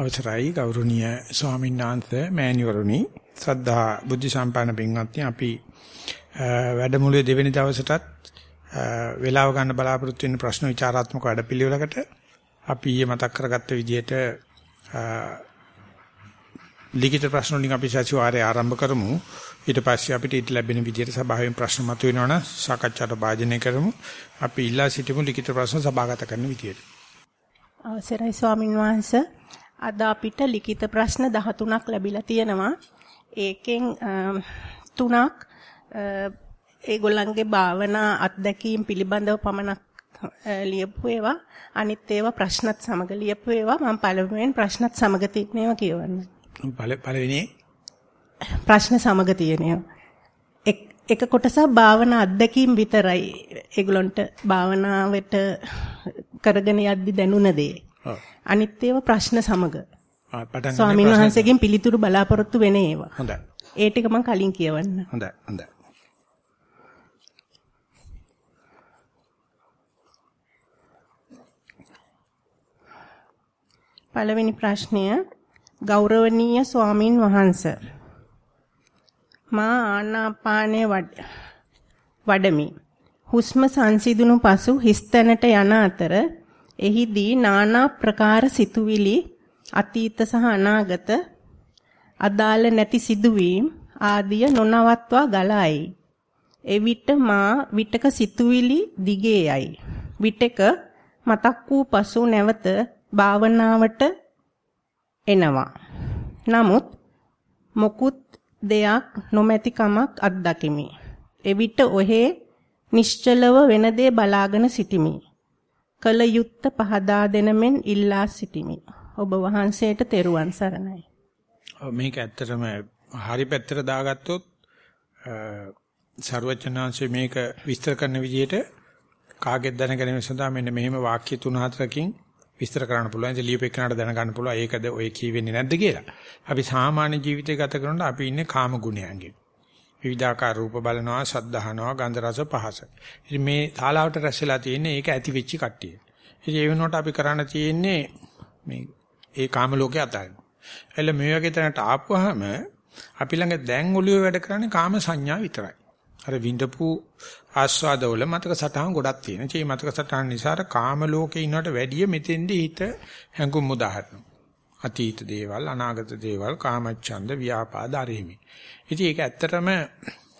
අවසරයි ගෞරවනීය ස්වාමීන් වහන්සේ මෑණිවරුනි. ශ්‍රද්ධා බුද්ධ සම්පන්න පින්වත්නි අපි වැඩමුළුවේ දෙවෙනි දවසටත් වේලාව ගන්න බලාපොරොත්තු වෙන ප්‍රශ්න විචාරාත්මක වැඩපිළිවෙලකට අපි ඊයේ මතක් කරගත්ත විදිහට ලිඛිත ප්‍රශ්න වලින් අපි සතිವಾರයේ ආරම්භ කරමු. ඊට පස්සේ අපිට ඊට ලැබෙන විදිහට සභාවෙන් ප්‍රශ්න මතුවෙනවනම් සාකච්ඡාට භාජනය කරමු. අපි ඉල්ලා සිටිමු ලිඛිත ප්‍රශ්න සභාගත කරන විදිහට. අවසරයි ස්වාමින් වහන්සේ. අද අපිට ලිඛිත ප්‍රශ්න 13ක් ලැබිලා තියෙනවා. ඒකෙන් තුනක් ඒගොල්ලන්ගේ භාවනා අත්දැකීම් පිළිබඳව පමණක් ලියපු ඒවා. අනිත් ඒවා ප්‍රශ්නත් සමග ලියපු ඒවා. මම පළමුවෙන් ප්‍රශ්නත් සමග තියෙන ඒවා කියවන්න. පළවෙනි ප්‍රශ්න සමග තියෙන ඒවා. එක කොටසක් භාවනා අත්දැකීම් විතරයි. ඒගොල්ලන්ට භාවනාවට කරගෙන යද්දි දැනුණ දේ. අනිත් ඒවා ප්‍රශ්න සමග. ස්වාමීන් වහන්සේගෙන් පිළිතුරු බලාපොරොත්තු වෙන ඒවා. හොඳයි. ඒ ටික මම කලින් කියවන්න. හොඳයි හොඳයි. පළවෙනි ප්‍රශ්නය ගෞරවනීය ස්වාමින් වහන්සේ මා ආනාපානයේ වඩමි. හුස්ම සංසිඳුණු පසු හිස්තැනට යන අතර එහිදී নানা ප්‍රකාර සිතුවිලි අතීත සහ අනාගත අදාළ නැති සිදුවීම් ආදිය නොනවත්වා ගලායි. එවිට මා විටක සිතුවිලි දිගේ යයි. විටක මතක් වූ පසු නැවත භාවනාවට එනවා. නමුත් මොකුත් දෙයක් නොමැති කමක් අත්දකිමි. එවිට ඔහේ නිශ්චලව වෙන දේ බලාගෙන සිටිමි. කල යුත්ත පහදා දෙන මෙන් ඉල්ලා සිටිමි. ඔබ වහන්සේට තෙරුවන් සරණයි. මේක ඇත්තටම හරි පැත්තට දාගත්තොත් ਸਰවචනාංශයේ මේක විස්තර කරන විදිහට කාගෙත් දැනගැනීම සඳහා මෙන්න මෙහෙම වාක්‍ය තුන හතරකින් විස්තර කරන්න පුළුවන්. ඒ ලියුපෙකනට දැනගන්න පුළුවන්. ඒකද ඔය කියවෙන්නේ නැද්ද කියලා. අපි සාමාන්‍ය ජීවිතය ගත කරනකොට අපි ඉන්නේ කාම ගුණයන්ගෙන්. විවිධාකාර රූප බලනවා, ශබ්දහනවා, ගන්ධ රස පහස. ඉතින් මේ ශාලාවට රැස්ලා තියෙන්නේ ඒක ඇති වෙච්ච කට්ටිය. ඉතින් ඒ වෙනකොට අපි කරන්න තියෙන්නේ මේ ඒ කාම ලෝකේ අතාරින්න. එළ මේ වගේ තැනට ආපුවාම අපි ළඟ දැන් ඔළුවේ වැඩ කරන්නේ කාම සංඥා විතරයි. අර විඳපු ආස්වාදවල මතක සටහන් ගොඩක් තියෙනවා. ඒ මතක සටහන් නිසා කාම ලෝකේ ඉන්නවට වැඩිය මෙතෙන්දී හිත හැඟුම් උදාහරණ. අතීත දේවල්, අනාගත දේවල්, කාමච්ඡන්ද, ව්‍යාපාද ආරෙමි. ඉතින් ඒක ඇත්තටම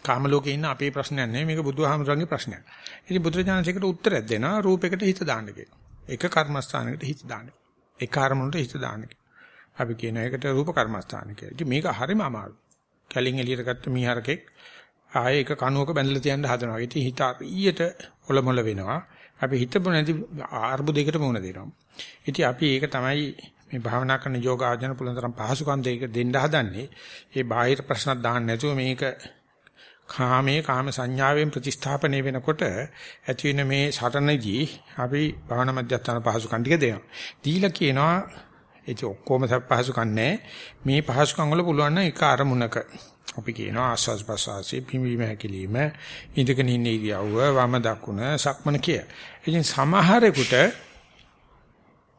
කාම ලෝකේ ඉන්න අපේ ප්‍රශ්නයක් නෙවෙයි මේක බුදුහාමුදුරන්ගේ ප්‍රශ්නයක්. ඉතින් බුදුරජාණන්සේකට උත්තරයක් දෙනවා රූපයකට හිත දාන්න කියලා. එක කර්මස්ථානයකට හිත දාන්න. එක අරමුණට හිත දාන්න අපි කියන එකට රූප කර්මස්ථාන කියලා. ඉතින් මේක හරිම අමාරුයි. කැලින් එළියට ගත්ත මීහරකෙක් ආයේ එක කණුවක බැඳලා තියන්න හදනවා. ඉතින් හිත ඊයට ඔලොමොල වෙනවා. අපි හිතපො නැති අර්බුදයකට මුහුණ දෙනවා. ඉතින් අපි ඒක තමයි මේ භාවනා කරන යෝග ආජන පුලතරම් පහසුකම් දෙක දෙන්න හදන්නේ. ඒ බාහිර ප්‍රශ්නක් දාන්න නැතුව මේක කාමයේ කාම සංඥාවෙන් ප්‍රතිස්ථාපනය වෙනකොට ඇති වෙන මේ සටනදී අපි භාවනා මධ්‍යස්ථාන පහසුකම් ටික දෙනවා. දීලා කියනවා ඒක ඔක්කොම පහසුකම් නැහැ. මේ පහසුකම් වල පුළුවන් නම් එක අරමුණක අපි කියනවා ආස්වාස් ප්‍රසවාසී පිම්වීම හැකිලිම ඉඳගෙන ඉන්න ඉරියව්ව වම දකුණ සක්මන කිය. ඉතින් සමහරෙකුට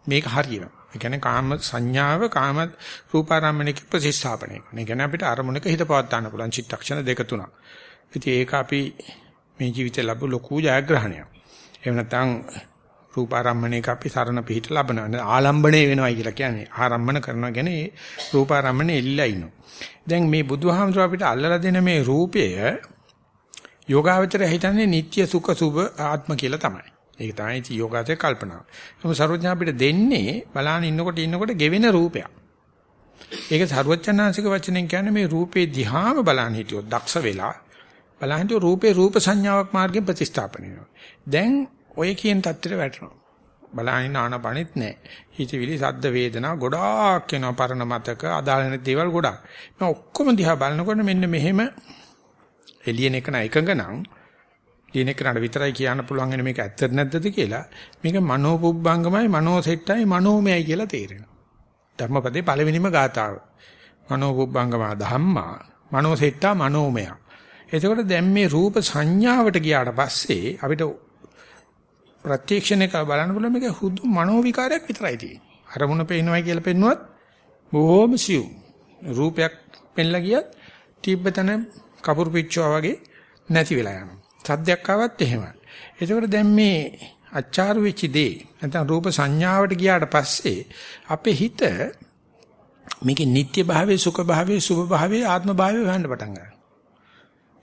මේක හරියනවා. ඒ කියන්නේ කාම සංඥාව කාම රූපාරම්මණයක ප්‍රතිස්ථාපනය කරන. ඒ කියන්නේ අපිට අරමුණක හිත පවත් ගන්න පුළුවන් චිත්තක්ෂණ දෙක තුනක්. ඉතින් ඒක අපි මේ ජීවිතේ ලැබු ලොකු ජයග්‍රහණයක්. එහෙම නැත්නම් රූපාරම්මණයක අපි සරණ පිහිට ලබනවා. ආලම්බණය වෙනවා කියලා කියන්නේ. ආරම්මන කරනවා කියන්නේ රූපාරම්මණය එල්ලලා ඉන්නවා. දැන් මේ බුදුහාමුදුර අපිට අල්ලලා දෙන මේ රූපය යෝගාවචරය හිතන්නේ නিত্য සුඛ සුභ ආත්ම කියලා තමයි. ඒක තමයි ඉති යෝගාචර කල්පනාව. නමුත් සර්වඥා අපිට දෙන්නේ බලාන ඉන්නකොට ඉන්නකොට ගෙවෙන රූපයක්. ඒක සර්වඥාන්සික වචනෙන් කියන්නේ මේ රූපේ දිහාම බලන් හිටියොත් දක්ෂ වෙලා බලන් හිටියොත් රූපේ රූප සංඥාවක් මාර්ගයෙන් ප්‍රතිස්ථාපනය වෙනවා. දැන් ඔය කියන தත්තර වැටෙනවා. බලහින්න ආනපනෙත් නැහැ. හිතවිලි සද්ද වේදනා ගොඩාක් වෙනවා පරණ මතක අදාළ නැති දේවල් ගොඩාක්. මම ඔක්කොම දිහා බලනකොට මෙන්න මෙහෙම එළියන එක නෑ එකඟ නම් ලියන එකනට විතරයි කියන්න පුළුවන් වෙන මේක ඇත්තද නැද්දද කියලා මේක මනෝපුබ්බංගමයි මනෝසෙට්ටයි මනෝමයයි කියලා තේරෙනවා. ධර්මපදේ පළවෙනිම ගාතාව. මනෝපුබ්බංගම ධම්මා මනෝසෙට්ටා මනෝමය. එතකොට දැන් මේ රූප සංඥාවට ගියාට පස්සේ අපිට ප්‍රත්‍යක්ෂණය කර බලන්න පුළුවන් මේක හුදු මනෝ විකාරයක් විතරයි තියෙන්නේ. අරමුණ පේනවයි කියලා පෙන්නුවත් බොහොම සියුම්. රූපයක් පෙන්ලා ගියත් තිබ්බතන කපුරු පිච්චුවා වගේ නැති වෙලා යනවා. සද්දයක් ආවත් එහෙමයි. ඒකෝට දැන් මේ අච්චාරු වෙච්ච දේ නැත්නම් රූප සංඥාවට ගියාට පස්සේ අපේ හිත මේකේ නිට්ටය භාවයේ සුඛ භාවයේ සුභ භාවයේ ආත්ම භාවයේ හොයන්න පටන් ගන්නවා.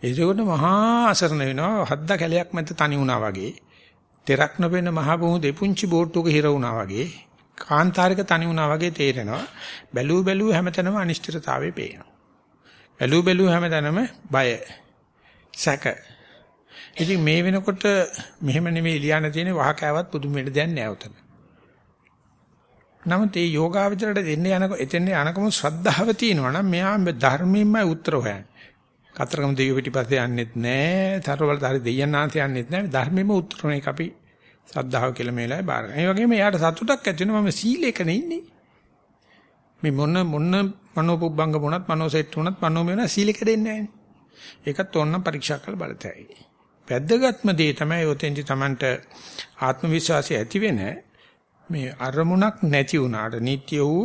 ඒකෝට මහා අසරණ වෙනවා හද්ද කැලයක් මැද තනි වුණා වගේ. තෙරක් නොපෙන මහ බොහෝ දෙපුංචි බෝට්ටුක හිර වුණා වගේ. කාන්තාරික තනි වුණා වගේ තේරෙනවා. බැලූ බැලූ හැමතැනම අනිශ්චිතතාවය පේනවා. බැලූ බැලූ හැමතැනම බය සැක ඉතින් මේ වෙනකොට මෙහෙම නෙමෙයි ලියන්න තියෙන්නේ වහකෑවත් පුදුම වෙන්න දෙයක් නෑ උතන. නමුත් මේ යෝගාවචරයට දෙන්නේ යනකො එතෙන් යනකොම ශ්‍රද්ධාව තියෙනවා නම් මෙයා ධර්මයෙන්මයි උත්තර හොයන්නේ. කතරගම දෙවියෝ පිටිපස්සේ යන්නෙත් නෑ, තරවල හරි දෙයයන් ආන්සේ යන්නෙත් නෑ. ධර්මෙම උත්තර මේක අපි ශ්‍රද්ධාව කියලා මේ වෙලාවේ බාර ගන්න. ඒ වගේම එයාට සතුටක් ඇති වෙනවා මම සීලයක නෙන්නේ. මේ මොන මොන මනෝපුබ්බංග වුණත් මනෝසෙට් වුණත් මනෝමය වෙන සීලෙක දෙන්නේ නෑනේ. ඒකත් ඕනනම් පරීක්ෂා කරලා බලතැයි. වැද්දගත්ම දේ තමයි ඔතෙන්දි Tamanට ආත්ම විශ්වාසය ඇති වෙන මේ අරමුණක් නැති වුණාට නීත්‍ය වූ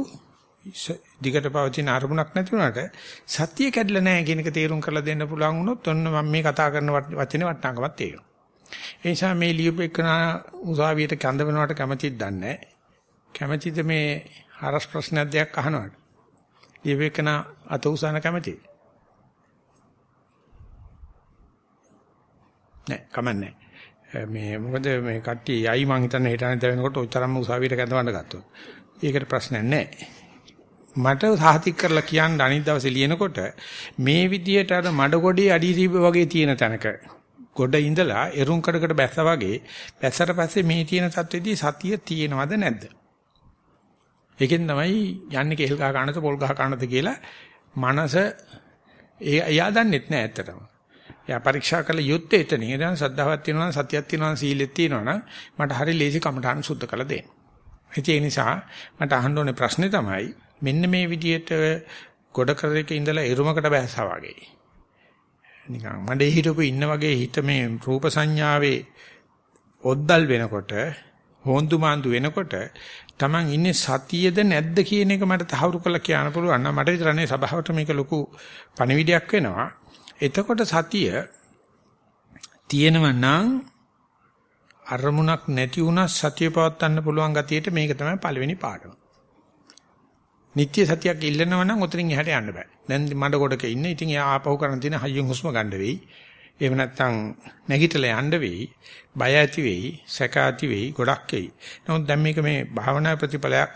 දිගට පවතින අරමුණක් නැති වුණාට සත්‍ය කැඩලා නැහැ කියන එක තේරුම් කරලා දෙන්න පුළුවන් වුණොත් ඔන්න මම මේ කතා කරන වචනේ වටිනාකමක් තේරෙනවා. ඒ නිසා මේ ලියුපෙකන උසාවියට කැඳ වෙනවට කැමතිද දන්නේ කැමතිද මේ හරස් ප්‍රශ්නයක් දෙයක් අහනවට. ලියුපෙකන අත උසන කැමතිද? නෑ කමන්නේ මේ මොකද මේ කට්ටිය යයි මං හිතන්නේ හිටානේ දැවෙනකොට ඔය තරම්ම උසාවියට කැඳවන්න ගත්තොත්. ඒකට ප්‍රශ්නයක් නෑ. මට සාහිතික කරලා කියන්න අනිත් දවසේ ලියනකොට මේ විදියට අර මඩගොඩේ අඩිසීබ වගේ තියෙන තැනක ගොඩ ඉඳලා එරුම් කඩකට බැස්සා වගේ බැස්සට පස්සේ මේ තියෙන තත්ත්වෙදී සතිය තියෙනවද නැද්ද? ඒකෙන් තමයි යන්නේ කෙල් ගහ කනද පොල් ගහ කනද කියලා මනස එයා දන්නෙත් නෑ ඇත්තටම. එයා පරීක්ෂා කළ යුත්තේ එතන. ඒ දැන් සද්ධාවක් තියෙනවා නම් සතියක් තියෙනවා නම් සීලෙත් තියෙනවා නම් මට හරි ලේසි කමඨාන සුද්ධ කළ දෙන්න. ඒ නිසා මට අහන්න ඕනේ ප්‍රශ්නේ තමයි මෙන්න මේ විදියට ගොඩ කරේක ඉඳලා එරුමකට බැස්සා වගේ. නිකන් මඩේ හිටපු ඉන්න වගේ හිත මේ රූප සංඥාවේ ඔද්දල් වෙනකොට හොන්දු මාන්දු වෙනකොට Taman ඉන්නේ සතියේද නැද්ද කියන එක මට තහවුරු කරලා කියන්න පුළුවන් නම් මට විතරනේ සභාවට මේක ලොකු පණිවිඩයක් වෙනවා. එතකොට සතිය තියෙනව නම් අරමුණක් නැති වුණා සතිය පවත්වන්න පුළුවන් ගතියට මේක තමයි පළවෙනි පාඩම. නිත්‍ය සතියක් ඉල්ලනව නම් උතරින් එහාට යන්න බෑ. දැන් මඩ කොටක ඉන්න. ඉතින් එයා ආපහු කරන් තියෙන හයියෙන් හුස්ම ගන්න වෙයි. එහෙම නැත්නම් නැගිටලා යන්න වෙයි. බය ඇති වෙයි, සැක ඇති වෙයි, ගොඩක් වෙයි. නමුත් දැන් මේක මේ භාවනා ප්‍රතිඵලයක්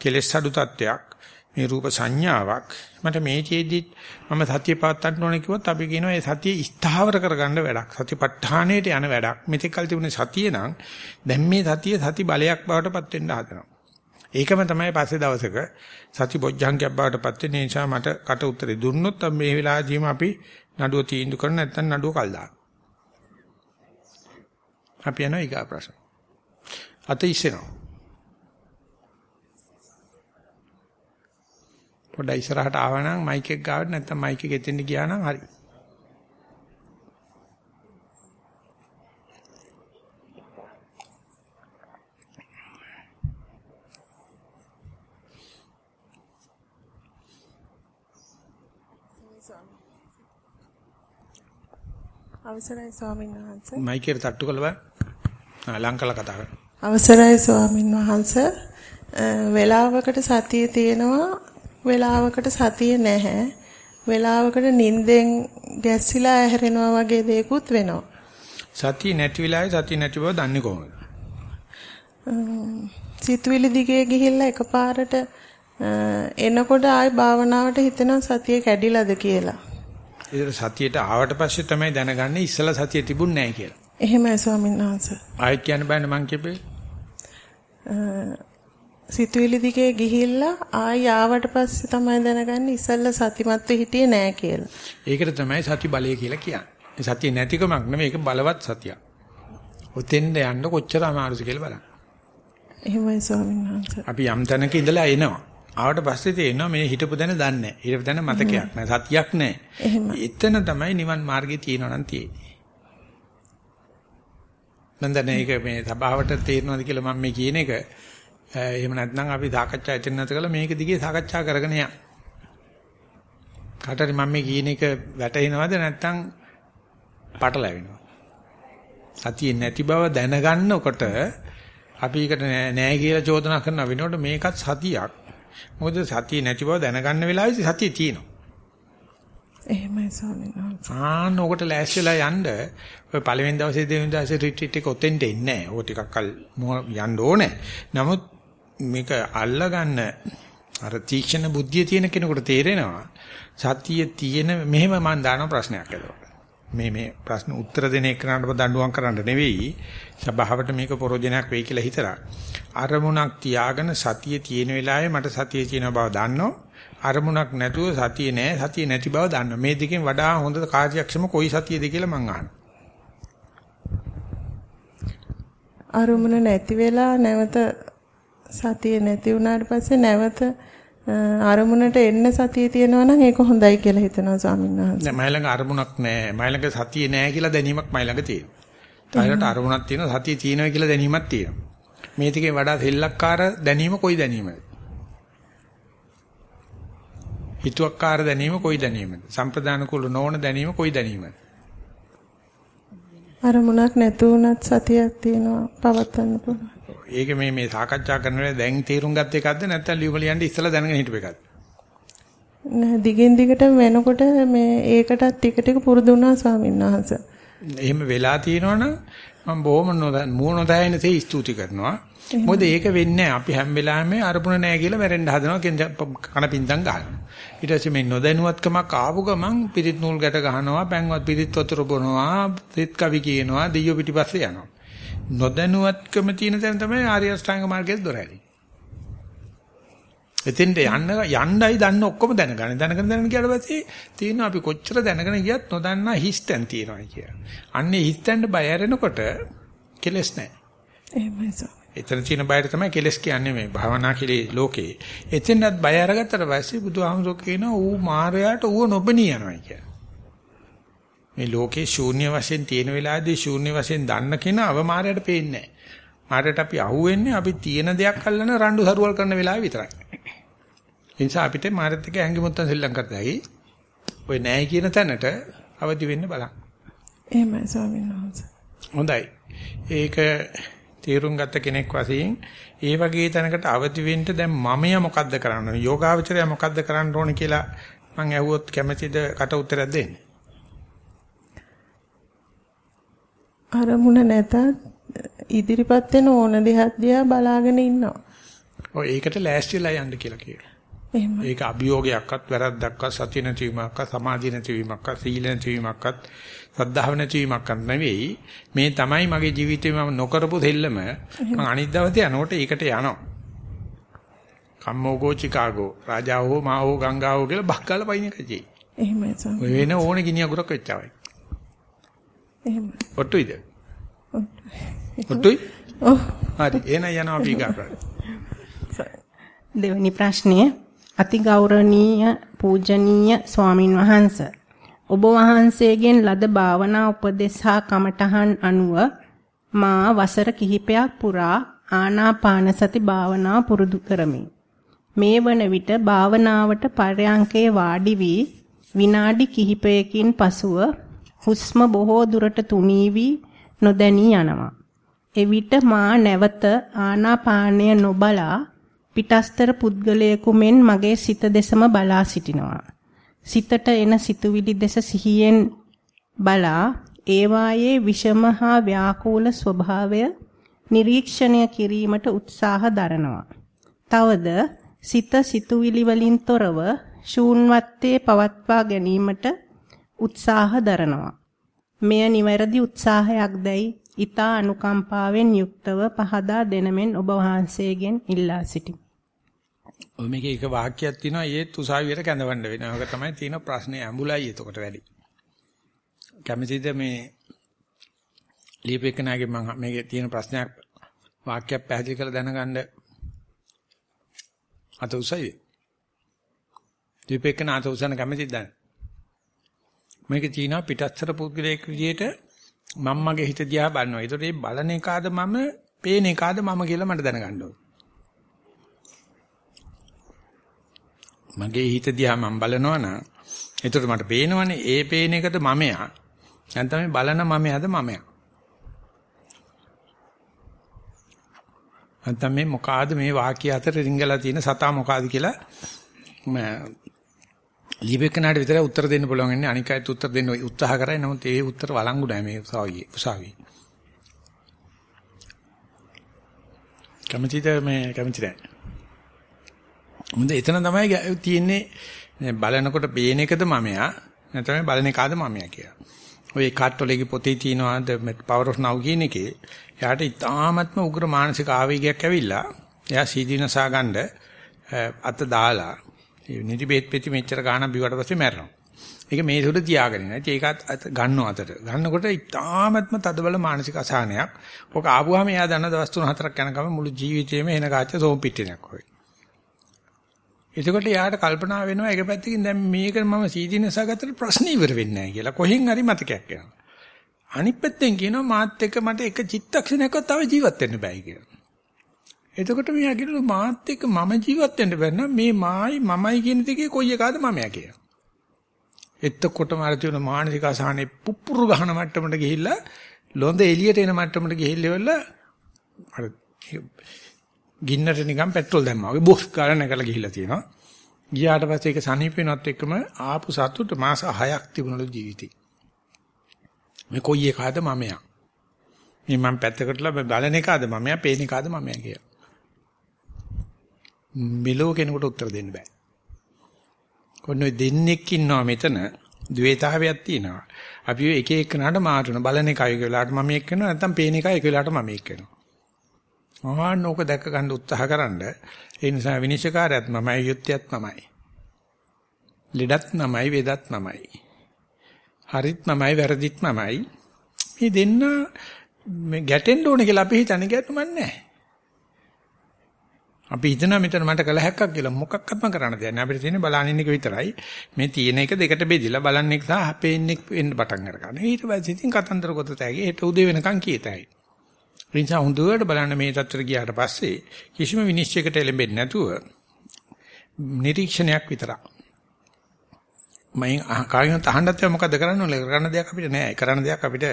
කෙලෙස් අඩු තත්වයක්. මේ රූප සංඥාවක්. මට මේ චේදි මම සතිය පවත්වන්න ඕනේ කිව්වොත් අපි කියනවා ඒ සතිය ස්ථාවර කරගන්න වැඩක්. සතිපට්ඨානයට යන වැඩක්. මෙතෙක් කල් තිබුණේ සතිය නම් දැන් මේ සතිය සති බලයක් බවට පත් වෙන්න හදනවා. ඒකම තමයි පස්සේ දවසක සති බොජ්ජංගයක් බවට පත් වෙන නිසා මට කට උතරේ දුන්නොත් මේ වෙලාවදීම අපි නඩුව තීන්දුව කරන නැත්නම් නඩුව කල් දාන. අපි යනවා ඊගා ප්‍රශ්න. අත ඉස්සෙනවා. පොඩ්ඩක් ඉස්සරහට ආවනම් මයික් එක ගාවට නැත්නම් මයික් එක එතෙන්ට ගියා නම් හරි. අවසරයි ස්වාමීන් වහන්සේ. මයික් එකට තට්ටු කළා බෑ. ලංකල කතා කරා. අවසරයි ස්වාමීන් වහන්සේ. වෙලාවකට සතිය තියෙනවා වෙලාවකට සතිය නැහැ. වෙලාවකට නිින්දෙන් ගැස්සිලා ඇහැරෙනවා වගේ දේකුත් වෙනවා. සතිය නැති වෙලාවේ සතිය නැති බව දන්නේ කොහොමද? සිතුවිලි දිගේ ගිහිල්ලා එකපාරට එනකොට ආයි භාවනාවට හිතෙනවා සතිය කැඩිලාද කියලා. ඒතර සතියට ආවට පස්සේ තමයි දැනගන්නේ ඉස්සලා සතිය තිබුණ නැහැ කියලා. එහෙමයි ස්වාමීන් වහන්සේ. ආයෙත් කියන්න බෑනේ මං කියපේ. සිතුවිලි දිගේ ගිහිල්ලා ආයි ආවට පස්සේ තමයි දැනගන්නේ ඉස්සල්ලා සතිමත්ව හිටියේ නෑ කියලා. ඒකට තමයි සති බලය කියලා කියන්නේ. සතිය නැතිකමක් නෙමෙයි ඒක බලවත් සතියක්. ඔතෙන්ද යන්න කොච්චර අමාරුද කියලා බලන්න. එහෙමයි ස්වාමීන් වහන්සේ. අපි යම් තැනක ඉඳලා එනවා. ආවට පස්සේ තේරෙනවා මේ හිටපු දැන දන්නේ නැහැ. හිටපු දැන මතකයක් නැහැ. සතියක් නැහැ. එතන තමයි නිවන් මාර්ගය තියෙනවා නම් තියෙන්නේ. මන්දනේ ඒක මේ සභාවට තේරෙනවද කියලා මම මේ කියන එක එහෙම නැත්නම් අපි සාකච්ඡා එතන නැත කළා මේක දිගේ සාකච්ඡා කරගෙන යන්න. කාටරි මම මේ කියන එක වැටහෙනවද නැත්නම් පටලැවෙනවද? සතිය නැති බව දැනගන්නකොට අපි එකට නෑ කියලා චෝදනා කරන වෙනකොට මේකත් සතියක්. මොකද සතිය නැති බව දැනගන්න වෙලාවෙදි සතිය තියෙනවා. එහෙමයි ස්වාමීන් වහන්සේ. ආන්න ඔකට ලෑස්තිලා යන්න ඔය පළවෙනි දවසේ දෙවෙනි දවසේ රිට්‍රීට් එක ඔතෙන්ට එන්නේ නැහැ. ඕක ටිකක් කල් යන්න ඕනේ. නමුත් මේක අල්ලගන්න අර තීක්ෂණ බුද්ධිය තියෙන කෙනෙකුට තේරෙනවා. සතිය තියෙන මෙහෙම මම දාන ප්‍රශ්නයක් අදලා. මේ මේ ප්‍රශ්න උත්තර දෙන එකනට දඬුවම් කරන්න නෙවෙයි. සභාවට මේක ප්‍රෝජනයක් වෙයි කියලා හිතලා. අරමුණක් තියාගෙන සතිය තියෙන වෙලාවේ මට සතිය තියෙන බව දන්නෝ. අරමුණක් නැතුව සතිය නෑ සතිය නැති බව දන්නවා මේ දෙකෙන් වඩා හොඳ කාර්යක්ෂම කොයි සතියද කියලා මං අහනවා. අරමුණ නැති වෙලා නැවත සතිය නැති වුණාට පස්සේ නැවත අරමුණට එන්න සතිය තියෙනවා නම් ඒක හොඳයි කියලා හිතනවා ස්වාමීන් වහන්සේ. නෑ මයි ළඟ අරමුණක් නෑ. මයි ළඟ සතිය නෑ කියලා දැනීමක් මයි ළඟ තියෙනවා. ඊළඟට අරමුණක් තියෙනවා සතිය තියෙනවා කියලා දැනීමක් තියෙනවා. මේ ටිකේ වඩා සෙල්ලක්කාර දැනීම කොයි දැනීමද? හිතුවක්කාර දැනීම කොයි දැනීමද? සම්ප්‍රදාන කුල නොවන දැනීම කොයි දැනීමද? අරමුණක් නැතු වුණත් සතියක් තියෙනවා පවත්වන්න පුළුවන්. ඒක මේ මේ සාකච්ඡා කරන වෙලාවේ දැන් තීරුම් ගත්ත එකක්ද නැත්නම් ලියුම ලියන්න ඉස්සලා දැනගෙන හිටපු එකක්ද? නෑ දිගින් දිගට වෙනකොට මේ ඒකටත් ටික ටික පුරුදු වුණා ස්වාමීන් වහන්සේ. එහෙම වෙලා තියෙනවනම් මම බොහොම මූණ නොදැයින තේ ස්තුති කරනවා. මොකද ඒක වෙන්නේ අපි හැම වෙලාවෙම අරමුණ නැහැ කියලා මැරෙන්න හදනවා කන පින්දම් ගන්නවා. ඊට පස්සේ මේ නොදැනුවත්කමක් ආපු ගමන් පිරිත් නූල් ගැට ගහනවා, පැන්වත් පිරිත් වතුර බොනවා, පිරිත් කවි කියනවා, දෙයියෝ පිටිපස්සේ යනවා. නොදැනුවත්කම තියෙන තැන තමයි ආර්ය අෂ්ටාංග මාර්ගයේ දොර ඇති. එතෙන්ට යන්න යණ්ඩයි දන්න ඔක්කොම දැනගන්න. දැනගෙන දැනගෙන ගියාට පස්සේ තියෙනවා අපි කොච්චර දැනගෙන ගියත් නොදන්නා හිස්තැන් තියෙනවා කියලා. අන්නේ හිස්තැන්ට බය ඇරෙනකොට කෙලස් නැහැ. එහෙමයි. එතන තියෙන බයට තමයි කෙලස් කියන්නේ මේ භවනා කෙලේ ලෝකේ. එතෙන්වත් බය අරගත්තට පස්සේ බුදුහාමුදුරුවෝ කියනවා ඌ මායයට ඌව නොබනී යනවා කියලා. මේ ලෝකේ ශූන්‍ය වශයෙන් තියෙන වෙලාවේදී ශූන්‍ය වශයෙන් දන්න කෙනාව මායයට පේන්නේ නැහැ. මායයට අපි අහුවෙන්නේ අපි තියෙන දෙයක් අල්ලන රණ්ඩු සරුවල් කරන වෙලාවේ විතරයි. ඒ නිසා අපිට මායත් එක්ක හැංගි මුත්තන් සෙල්ලම් කරතයි. ඔය නැහැ කියන තැනට අවදි වෙන්න බලන්න. එහෙමයි ස්වාමීන් වහන්සේ. හොඳයි. ඒක තීරුම් ගත්ත කෙනෙක් වශයෙන් ඒ වගේ තැනකට අවදි වෙන්න දැන් මමයා මොකද්ද කරන්න ඕනේ? යෝගාවචරය මොකද්ද කරන්න ඕනේ කියලා මම ඇහුවොත් කැමැතිද කට උත්තරයක් දෙන්න? අරමුණ නැතත් ඉදිරිපත් වෙන ඕන දෙයක් දිහා බලාගෙන ඉන්නවා. ඔය ඒකට ලෑස්තිලා යන්න කියලා කියනවා. එහෙම. ඒක අභියෝගයක්වත් වැරද්දක්වත් සතිය නැතිවීමක්වත් සමාධිය නැතිවීමක්වත් සීල නැතිවීමක්වත් සද්ධාව නැතිවීමක්වත් නෙවෙයි. මේ තමයි මගේ ජීවිතේ මම නොකරපු දෙල්ලම මම අනිත් දවසේ යනකොට ඒකට යනවා. කම්මෝගෝ චිකාගෝ රාජාවෝ මාවෝ ගංගාවෝ කියලා බක්කල පයින් එකයි. එහෙමයි. ඔය වෙන ඕන ගිනි අගුරක් වෙච්චවයි. එහෙමයි. ඔට්ටුයිද? ඔට්ටුයි? ඔව්. හරි එහෙනම් යනවා අපි. දෙවෙනි ප්‍රශ්නය අතිගෞරවනීය පූජනීය ස්වාමින් වහන්සේ ඔබ වහන්සේගෙන් ලද භාවනා උපදෙස් හා කමඨහන් අනුව මා වසර කිහිපයක් පුරා ආනාපාන සති භාවනා පුරුදු කරමි. මේ වන විට භාවනාවට පරයන්කේ වාඩි වී විනාඩි කිහිපයකින් පසුව හුස්ම බොහෝ දුරට තුනී වී නොදැනී යනවා. එවිට මා නැවත ආනාපානය නොබලා පිටස්තර පුද්ගලයෙකු මෙන් මගේ සිත දෙසම බලා සිටිනවා. සිතට එන සිතුවිලි දෙස සිහියෙන් බලා ඒවායේ විෂම හා ව්‍යාකූල ස්වභාවය නිරීක්ෂණය කිරීමට උත්සාහ දරනවා. තවද සිත සිතුවිලි වලින් තොරව ශූන්වත්තේ පවත්වා ගැනීමට උත්සාහ දරනවා. මෙය නිවැරදි උත්සාහයක් දැයි ඊතා අනුකම්පාවෙන් යුක්තව පහදා දෙනමෙන් ඔබ වහන්සේගෙන් ඉල්ලා සිටිමි. ඔය මේකේ එක වාක්‍යයක් තියෙනවා ඒත් උසාවියට කැඳවන්න වෙනවා. ඒක තමයි තියෙන ප්‍රශ්නේ ඇඹුලයි එතකොට වැඩි. කැමතිද මේ ලියපෙකනාගේ මම මේකේ තියෙන ප්‍රශ්නයක් වාක්‍යයක් පැහැදිලි කරලා දැනගන්න අත උසයි. ලියපෙකන අත උසන කැමතිද දැන්? මේක කියනවා පිටස්තර පුද්ගලයෙක් විදිහට මම මගේ හිත දිහා බලනවා. ඒතකොට මේ බලන එකාද මම, පේන එකාද මම කියලා මට දැනගන්න මගේ හිත දිහා මම බලනවා නම් එතකොට මට පේනවනේ ඒ පේන එකද මමයා. දැන් තමයි බලන මමයාද මමයා. නැත්නම් මේ මොකාද මේ වාක්‍ය අතර රිංගලා තියෙන සතා මොකාද කියලා ලිපෙකනට විතර උත්තර දෙන්න පුළුවන් ඉන්නේ අනික අයත් උත්තර දෙන්න උත්සාහ කරයි. නමුත් ඒ උත්තර වළංගු නැහැ මේ උසාවියේ උසාවියේ. කැමතිද මේ කැමති නැහැ මොඳ එතන තමයි තියෙන්නේ බලනකොට පේන එකද මමයා නැත්නම් බලන එකාද මමයා කියලා. ඔය කාට්ටොලේගේ පොතේ තියෙනවා the power of now කියන එකේ? එයාට ඉතාමත්ම උග්‍ර මානසික ආවේගයක් ඇවිල්ලා එයා සීදීනසා ගන්න අත දාලා නිදි බේත් පෙති මෙච්චර ගාණක් බිවට පස්සේ මැරෙනවා. ඒක මේ සුදු තියාගෙන ඉන්නේ. ඒකත් ගන්නව අතට. ගන්නකොට ඉතාමත්ම තදබල මානසික අසහනයක්. ඔක ආපුවාම එයා දන්න දවස් 3-4ක් යනකම් මුළු ජීවිතේම එන කාච්ච සෝම් පිටිනක් වගේ. එතකොට යාට කල්පනා වෙනවා එක පැත්තකින් දැන් මේක මම සීදීනසා ගත්තට ප්‍රශ්න ඉවර වෙන්නේ නැහැ කියලා. කොහෙන් හරි මතකයක් එනවා. අනිත් පැත්තෙන් කියනවා මාත් එක්ක මට එක චිත්තක්ෂණයක්වත් තව ජීවත් වෙන්න බෑ කියලා. එතකොට මෙයා කියනවා මාත් එක්ක මම ජීවත් වෙන්න බැන්න මේ මායි මමයි කියන දෙකේ කොයි එකද මමයා කියලා. එතකොටම අර තියෙන මානසික අසහනේ පුපුරු ගහන මට්ටමට ගිහිල්ලා ලොඳ එළියට එන මට්ටමට ගිහිල්ලා අර ගින්නට නිකන් පෙට්‍රල් දැම්මා. ඔය බොස් ගාලා නැගලා ගිහිල්ලා තියෙනවා. ගියාට පස්සේ ඒක සනීප වෙනවත් එක්කම ආපු සතුට මාස 6ක් තිබුණලු ජීවිතේ. මේ කොයි එකද මමයා? මේ මම පැත්තකටලා බලන එකද මමයා, පේන එකද මමයා කියලා. මෙලෝ කෙනෙකුට උත්තර දෙන්න බෑ. කොන්නෝ දෙන්නෙක් ඉන්නවා මෙතන ද්වේතාවයක් තියෙනවා. අපි එක එකනට මාරුන බලන එකයි එක වෙලාවට මම එක්ක කරනවා නැත්නම් පේන එකයි එක වෙලාවට මම එක්ක කරනවා. ආන්න ඕක දැක ගන්න උත්සාහ කරන්න. ඒ නිසා විනිශ්චයකාරයත් මමයි යුක්තියත් මමයි. ලෙඩත් මමයි වේදත් මමයි. හරිත් මමයි වැරදිත් මමයි. මේ දෙන්න මේ ගැටෙන්න ඕනේ කියලා අපි හිතන්නේ ගැටුමක් නැහැ. අපි හිතනවා මෙතන මට කළ හැක්කක් කියලා මොකක්වත්ම කරන්න දෙයක් නෑ අපිට තියෙන්නේ බලන්න එක විතරයි මේ තියෙන එක දෙකට බෙදිලා බලන්න එක සහ අපේන්නේ වෙන්න පටන් අරගන්න ඊට පස්සේ ඉතින් කතන්දර ගොතට ඇගේ හෙට උදේ වෙනකන් කීතයි නිසා හොඳට බලන්න මේ තත්ත්වයට ගියාට පස්සේ කිසිම විනිශ්චයකට එළඹෙන්නේ නැතුව නිරීක්ෂණයක් විතරක්. මම කාගෙන් අහන්නත් මොකද කරන්න ඕනේ කරන්න දෙයක් අපිට නෑ. කරන්න දෙයක් අපිට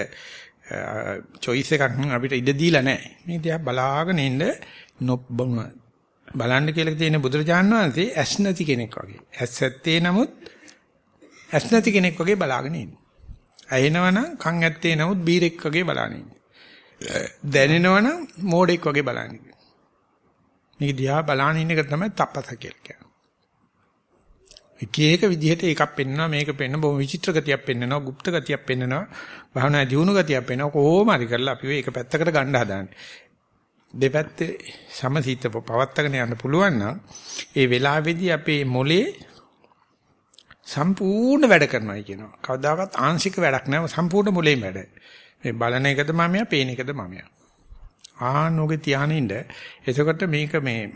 choice එකක් අපිට ඉඩ දීලා නෑ. මේ දිහා බලාගෙන ඉන්න නොබ්බම බලන්න කියලා තියෙන බුදුරජාණන් වහන්සේ ඇස් නැති කෙනෙක් වගේ. ඇස් ඇත්තේ නමුත් ඇස් නැති කෙනෙක් වගේ බලාගෙන ඉන්නේ. ඇහෙනවනම් කන් ඇත්තේ නමුත් බීරෙක් වගේ බලාගෙන ඉන්නේ. දැනෙනවනම් මෝඩෙක් වගේ බලන්නේ. මේක දිහා බලන ඉන්න එක තමයි තපස කියලා කියන්නේ. එක එක විදිහට එකක් පෙන්වනවා මේක පෙන්න බොහොම විචිත්‍ර ගතියක් පෙන්වනවා গুপ্ত ගතියක් පෙන්වනවා භාවනා දියුණු ගතියක් පෙන්වනවා කොහොම හරි කරලා අපි ඒක පැත්තකට ගන්න හදාන්නේ. දෙපැත්තේ සමසිත පවත්තගෙන යන්න පුළුවන් නම් ඒ වෙලාවේදී අපේ මොලේ සම්පූර්ණ වැඩ කරනවා කියනවා. කවදාකවත් ආංශික වැඩක් නෑ සම්පූර්ණ මොලේ වැඩ. මේ බලන එකද මමයා, පේන එකද මමයා. ආනෝගේ තියානින්න. එතකොට මේක මේ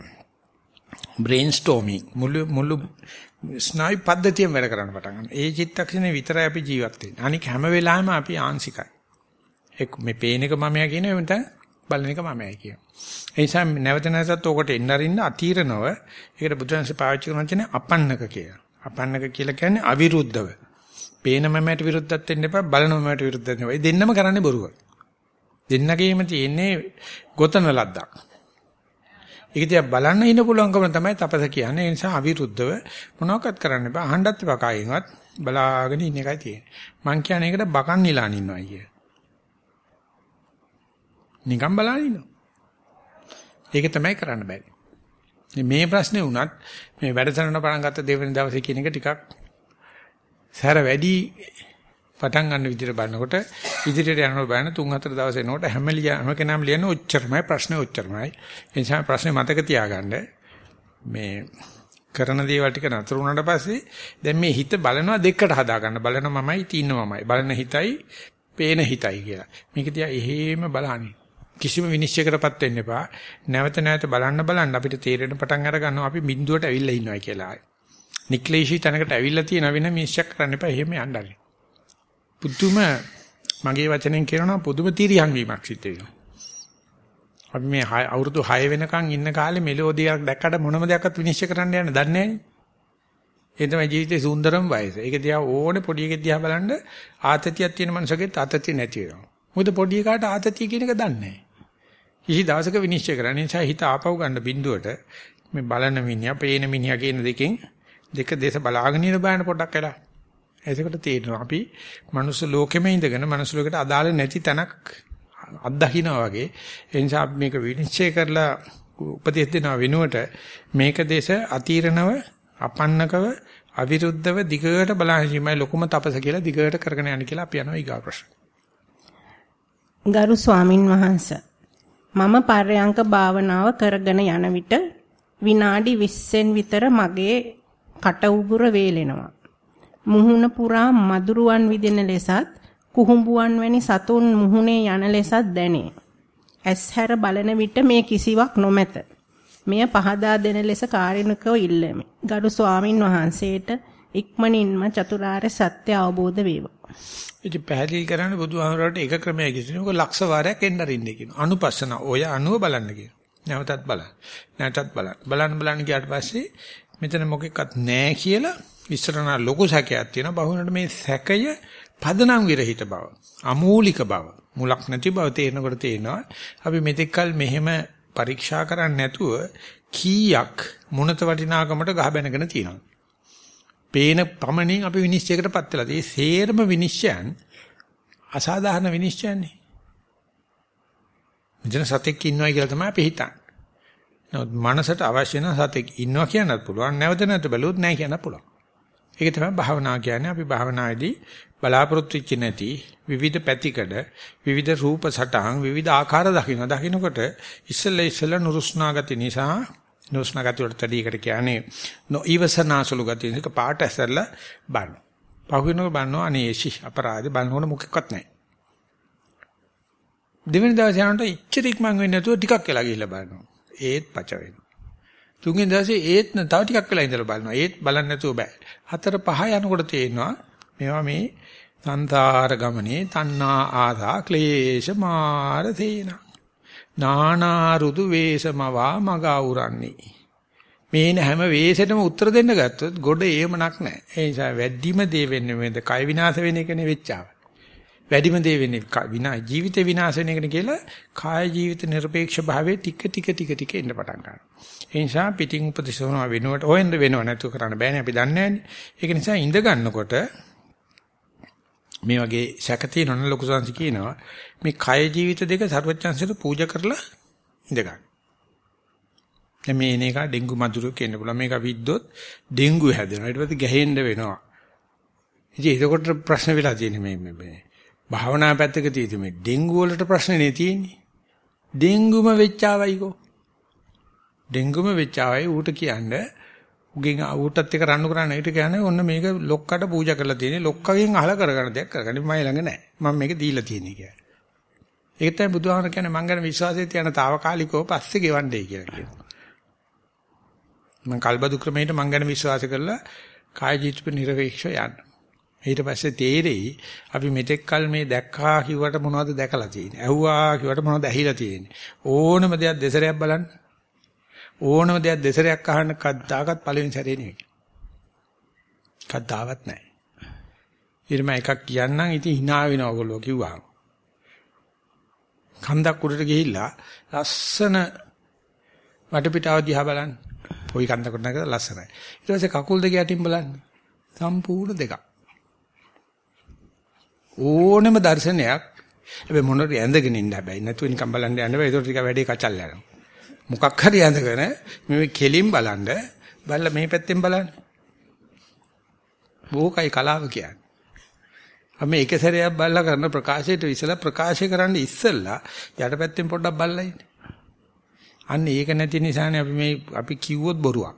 brainstorming මුළු මුළු ස්නායු පද්ධතියෙන් වැඩ කරන්න පටන් ගන්නවා. ඒ චිත්තක්ෂණේ විතරයි අපි ජීවත් වෙන්නේ. අනික හැම වෙලාවෙම අපි ආංශිකයි. එක් මේ පේන එක මමයා කියන එක නැත්නම් බලන එක මමයි කියන. ඒ නිසා නැවත නැවතත් ඕකට එන්න අරින්න අතීරනව ඒකට බුදුන්සේ පාවිච්චි කරන වචනේ අපන්නක කියලා. අපන්නක කියලා කියන්නේ අවිරුද්ධව. පේන මමයට විරුද්ධත් වෙන්න එපා බලන මමයට විරුද්ධත් වෙන්න එපා. ඒ දෙන්නම කරන්නේ බොරුව. දෙන්නගේම තියෙන්නේ ගොතන ලද්දක්. ඒක දිහා බලන්න ඉන්න පුළුවන්කම තමයි තපස කියන්නේ. ඒ නිසා අවිරුද්ධව මොනවක්වත් කරන්න එපා. අහන්නත් එපා කායින්වත් බලාගෙන ඉන්න එකයි තියෙන්නේ. මං කියන්නේ ඒකට බකන් නිලාන ඉන්නවා කිය. නිකන් බලන ඉන්නවා. ඒක තමයි කරන්න බැරි. මේ ප්‍රශ්නේ වුණත් මේ වැඩසටහන පටන් ගත්ත දෙවෙනි දවසේ කියන එක ටිකක් සැර වැඩි පටන් ගන්න විදිහට බලනකොට ඉදිරියට යනකොට බලන 3-4 දවස් එනකොට හැම ලියම කෙනාම ලියන්නේ ඔච්චරමයි ප්‍රශ්නේ ඔච්චරමයි. ඒ නිසා ප්‍රශ්නේ මතක තියාගන්න මේ කරන දේවල් ටික නතර වුණාට පස්සේ දැන් මේ හිත බලනවා දෙකට හදා ගන්න. බලන මමයි තින්න මමයි. බලන හිතයි පේන හිතයි කියලා. මේක තියා එහෙම බලහනේ. කිසිම විනිශ්චයකටපත් වෙන්න එපා. නැවත නැවත බලන්න බලන්න අපිට තේරෙන පටන් අර ගන්නවා අපි බිඳුවට ඇවිල්ලා ඉන්නවා කියලා. නික්ලේශී තැනකට ඇවිල්ලා තියෙන වෙන මිස්යක් කරන්න එපා. එහෙම යන්නයි. පුදුම මගේ වචනෙන් කියනවා පුදුම තීරියන් වීමක් සිද්ධ වෙනවා. අපි මේ අවුරුදු 6 වෙනකන් ඉන්න කාලේ මෙලෝඩියක් දැක්කට මොනම දෙයක්වත් විනිශ්චය කරන්න යන්න දන්නේ නැහැ. ඒ තමයි ජීවිතේ සුන්දරම වයස. ඒක දිහා ඕනේ පොඩි එකෙක් දිහා බලන්න ආතතියක් තියෙන මනුස්සයෙක් ආතතිය නැති වෙනවා. මොකද පොඩි එකාට ආතතිය කියන එක දන්නේ නැහැ. කිසි දවසක විනිශ්චය කරන්න නිසා හිත ආපහු ගන්න බිඳුවට මේ බලන මිනිහා, පේන මිනිහා කියන දෙකෙන් දෙක දේශ බලාගෙන ඉන්න බෑන පොඩ්ඩක් වෙලා. එතකොට තේරෙනවා අපි මනුස්ස ලෝකෙම ඉඳගෙන මනුස්ස ලෝකෙට අදාළ නැති තැනක් අත්දකින්නවා වගේ. ඒ නිසා අපි මේක විනිශ්චය කරලා උපදෙස් දෙනවා වෙනුවට මේක දේශ අතීරණව අපන්නකව අවිරුද්ධව දිගට බලහිමයි ලොකුම තපස කියලා දිගට කරගෙන යන්න කියලා අපි යනවා ඊගා ප්‍රශ්න. ගරු ස්වාමින් වහන්සේ මම පර්යංක භාවනාව කරගෙන යන විට විනාඩි 20න් විතර මගේ කට උගුර වේලෙනවා. මුහුණ පුරා මදුරුවන් විදින ලෙසත් කුහුඹුවන් වැනි සතුන් මුහුණේ යන ලෙසත් දැනේ. ඇස් හැර බලන විට මේ කිසිවක් නොමැත. මෙය පහදා දෙන ලෙස කාරුණිකව ඉල්ලමි. ගරු ස්වාමින් වහන්සේට ඉක්මනින්ම චතුරාර්ය සත්‍ය අවබෝධ වේවා. ඉතින් පැහැදිලි කරන්න බුදුහාමරට එක ක්‍රමයක් කිසිනක ලක්ෂ වාරයක් එන්න අරින්න කියනවා. අනුපස්සන ඔය අනුව බලන්න කියනවා. නැවතත් බලන්න. නැවතත් බලන්න. බලන්න බලන්න ගියාට පස්සේ මෙතන මොකෙක්වත් නැහැ කියලා ඉස්සරහන ලොකු සැකයක් තියෙනවා. බහුවනට මේ සැකය පදනම් විරහිත බව, අමූලික බව, මුලක් නැති බව තේරෙනකොට තේනවා. අපි මෙතෙක්කල් මෙහෙම පරීක්ෂා කරන්නේ නැතුව කීයක් මුණත වටිනාකමට ගහ බැනගෙන තියෙනවා. පේන පමණින් අපි විනිශ්චයකටපත් වෙලා. ඒ සේරම විනිශ්චයන් අසාධාරණ විනිශ්චයන්නේ. මෙතන සතෙක් ඉන්නවා කියලා තමයි අපි හිතන්නේ. නමුත් මනසට අවශ්‍ය නම් සතෙක් ඉන්නවා කියන්නත් පුළුවන්. නැවත නැවත බැලුවොත් නැහැ කියන්න පුළුවන්. ඒක තමයි භාවනාව කියන්නේ. අපි භාවනාවේදී බලාපොරොත්තු වෙච්ච නැති විවිධ පැතිකඩ විවිධ රූප සටහන් විවිධ ආකාර දකින්න දකින්නකොට ඉස්සෙල්ලා ඉස්සෙල්ලා නුරුස්නා ගති නිසා නුරුස්නා ගති වලට තඩියකට කියන්නේ නොඉවසනාසුළු ගති නිසා පාට ඇසරලා බන්න. පහුවෙනකොට බන්නෝ අනේෂි අපරාධ බන්නකොට මොකක්වත් නැහැ. දෙවෙනි දවසේ යනකොට ඉච්චර ඉක්මන් වෙන්නේ නැතුව ටිකක් වෙලා ගිහිල්ලා බලනවා. ඒත් පච වෙනවා. තුන්වෙනි දවසේ ඒත් තව ටිකක් වෙලා ඉඳලා බලනවා. ඒත් බලන්න නැතුව බෑ. හතර පහ යනකොට තේරෙනවා මේවා මේ සංසාර ගමනේ තණ්හා ආසා ක්ලේශ මාර තේන නානා රුදු වේසමවා මග අවරන්නේ මේන හැම වේසෙටම උත්තර දෙන්න ගත්තොත් ගොඩ ඒමනක් නැහැ ඒ නිසා වැඩිම දේ වෙන්නේ මේද කය විනාශ වෙන එකනේ වෙච්චාව වැඩිම දේ වෙන්නේ විනා ජීවිත විනාශ වෙන එකනේ කියලා කාය ජීවිත নিরপেক্ষ භාවයේ ටික ටික ටික ටික එන්න පටන් ගන්නවා ඒ නිසා පිටින් උපදේශන වෙනුවට හොයන්න වෙනව නැතුව කරන්න බෑනේ අපි දන්නේ නැහැ ඒක නිසා ඉඳ ගන්නකොට මේ වගේ සැක තියෙනවනේ ලොකු සංසි කියනවා මේ කය ජීවිත දෙක සර්වඥාන්සයට පූජා කරලා ඉඳ ගන්න. දැන් මේ එන එක ඩෙන්ගු මදුරු කියන්න පුළුවන් මේක විද්දොත් ඩෙන්ගු හැදෙනවා ඊට පස්සේ ගැහෙන්න වෙනවා. ඉතින් ඒකට ප්‍රශ්න වෙලා තියෙන්නේ මේ මේ භාවනා පැත්තක තියෙදි මේ ඩෙන්ගු වලට ප්‍රශ්න නේ තියෙන්නේ. ඩෙන්ගුම වෙච්චාවයිකෝ. ඩෙන්ගුම වෙච්චාවයි ඌට කියන්නේ උගෙන් ඌටත් එක රණ්ඩු කරන්න ඊට කියන්නේ ඔන්න මේක ලොක්කට පූජා කරලා තියෙන්නේ ලොක්කගෙන් අහලා කරගන්න දෙයක් කරගන්න මම ළඟ නැහැ මම මේක දීලා තියෙන්නේ කියලා. ඒක තමයි බුදුහාමර කියන්නේ මං ගැන විශ්වාසය තියන తాවකාලිකව පස්සේ ගෙවන්නේ කියලා කියනවා. මං කල්බදු ක්‍රමයට මං ගැන විශ්වාස කරලා කාය ජීවිත නිර්වේක්ෂ යන්න. ඊට පස්සේ තේරෙයි අපි මෙතෙක් කල මේ දැක්කා කිව්වට මොනවද දැකලා තියෙන්නේ. ඇහුවා කිව්වට මොනවද ඇහිලා තියෙන්නේ. ඕනම දෙයක් දෙසරයක් බලන්න. ඕනම දෙයක් දෙසරයක් අහන්න කද්දාකත් පළවෙනි සැරේ නෙවෙයි. කද්දාවත් නැහැ. ඊටම එකක් කියන්නම් ඉතින් hina වෙනවා ඔයගොල්ලෝ කිව්වා. කන්දක් උඩට ගිහිල්ලා ලස්සන වටපිටාව දිහා බලන්න. පොයි කන්දකට නැගලා ලස්සනයි. ඊට පස්සේ කකුල් දෙක යටින් බලන්න. සම්පූර්ණ දෙකක්. ඕනෙම දර්ශනයක් හැබැයි මොනවාරි ඇඳගෙන ඉන්න හැබැයි නැතුව නිකන් බලන්න යන්න බෑ. ඒක ටික වැඩේ කචල් යනවා. මොකක් හරි ඇඳගෙන මේ කෙලින් බලන්න බලලා මේ පැත්තෙන් බලන්න. බෝකයි කලාව කියන්නේ. අපි එක සැරයක් බලලා කරන ප්‍රකාශයට ඉස්සලා ප්‍රකාශ කරන්න ඉස්සෙල්ලා යටපැත්තෙන් පොඩ්ඩක් බලලා ඉන්න. අන්න ඒක නැති නිසානේ අපි මේ අපි කිව්වොත් බොරුවක්.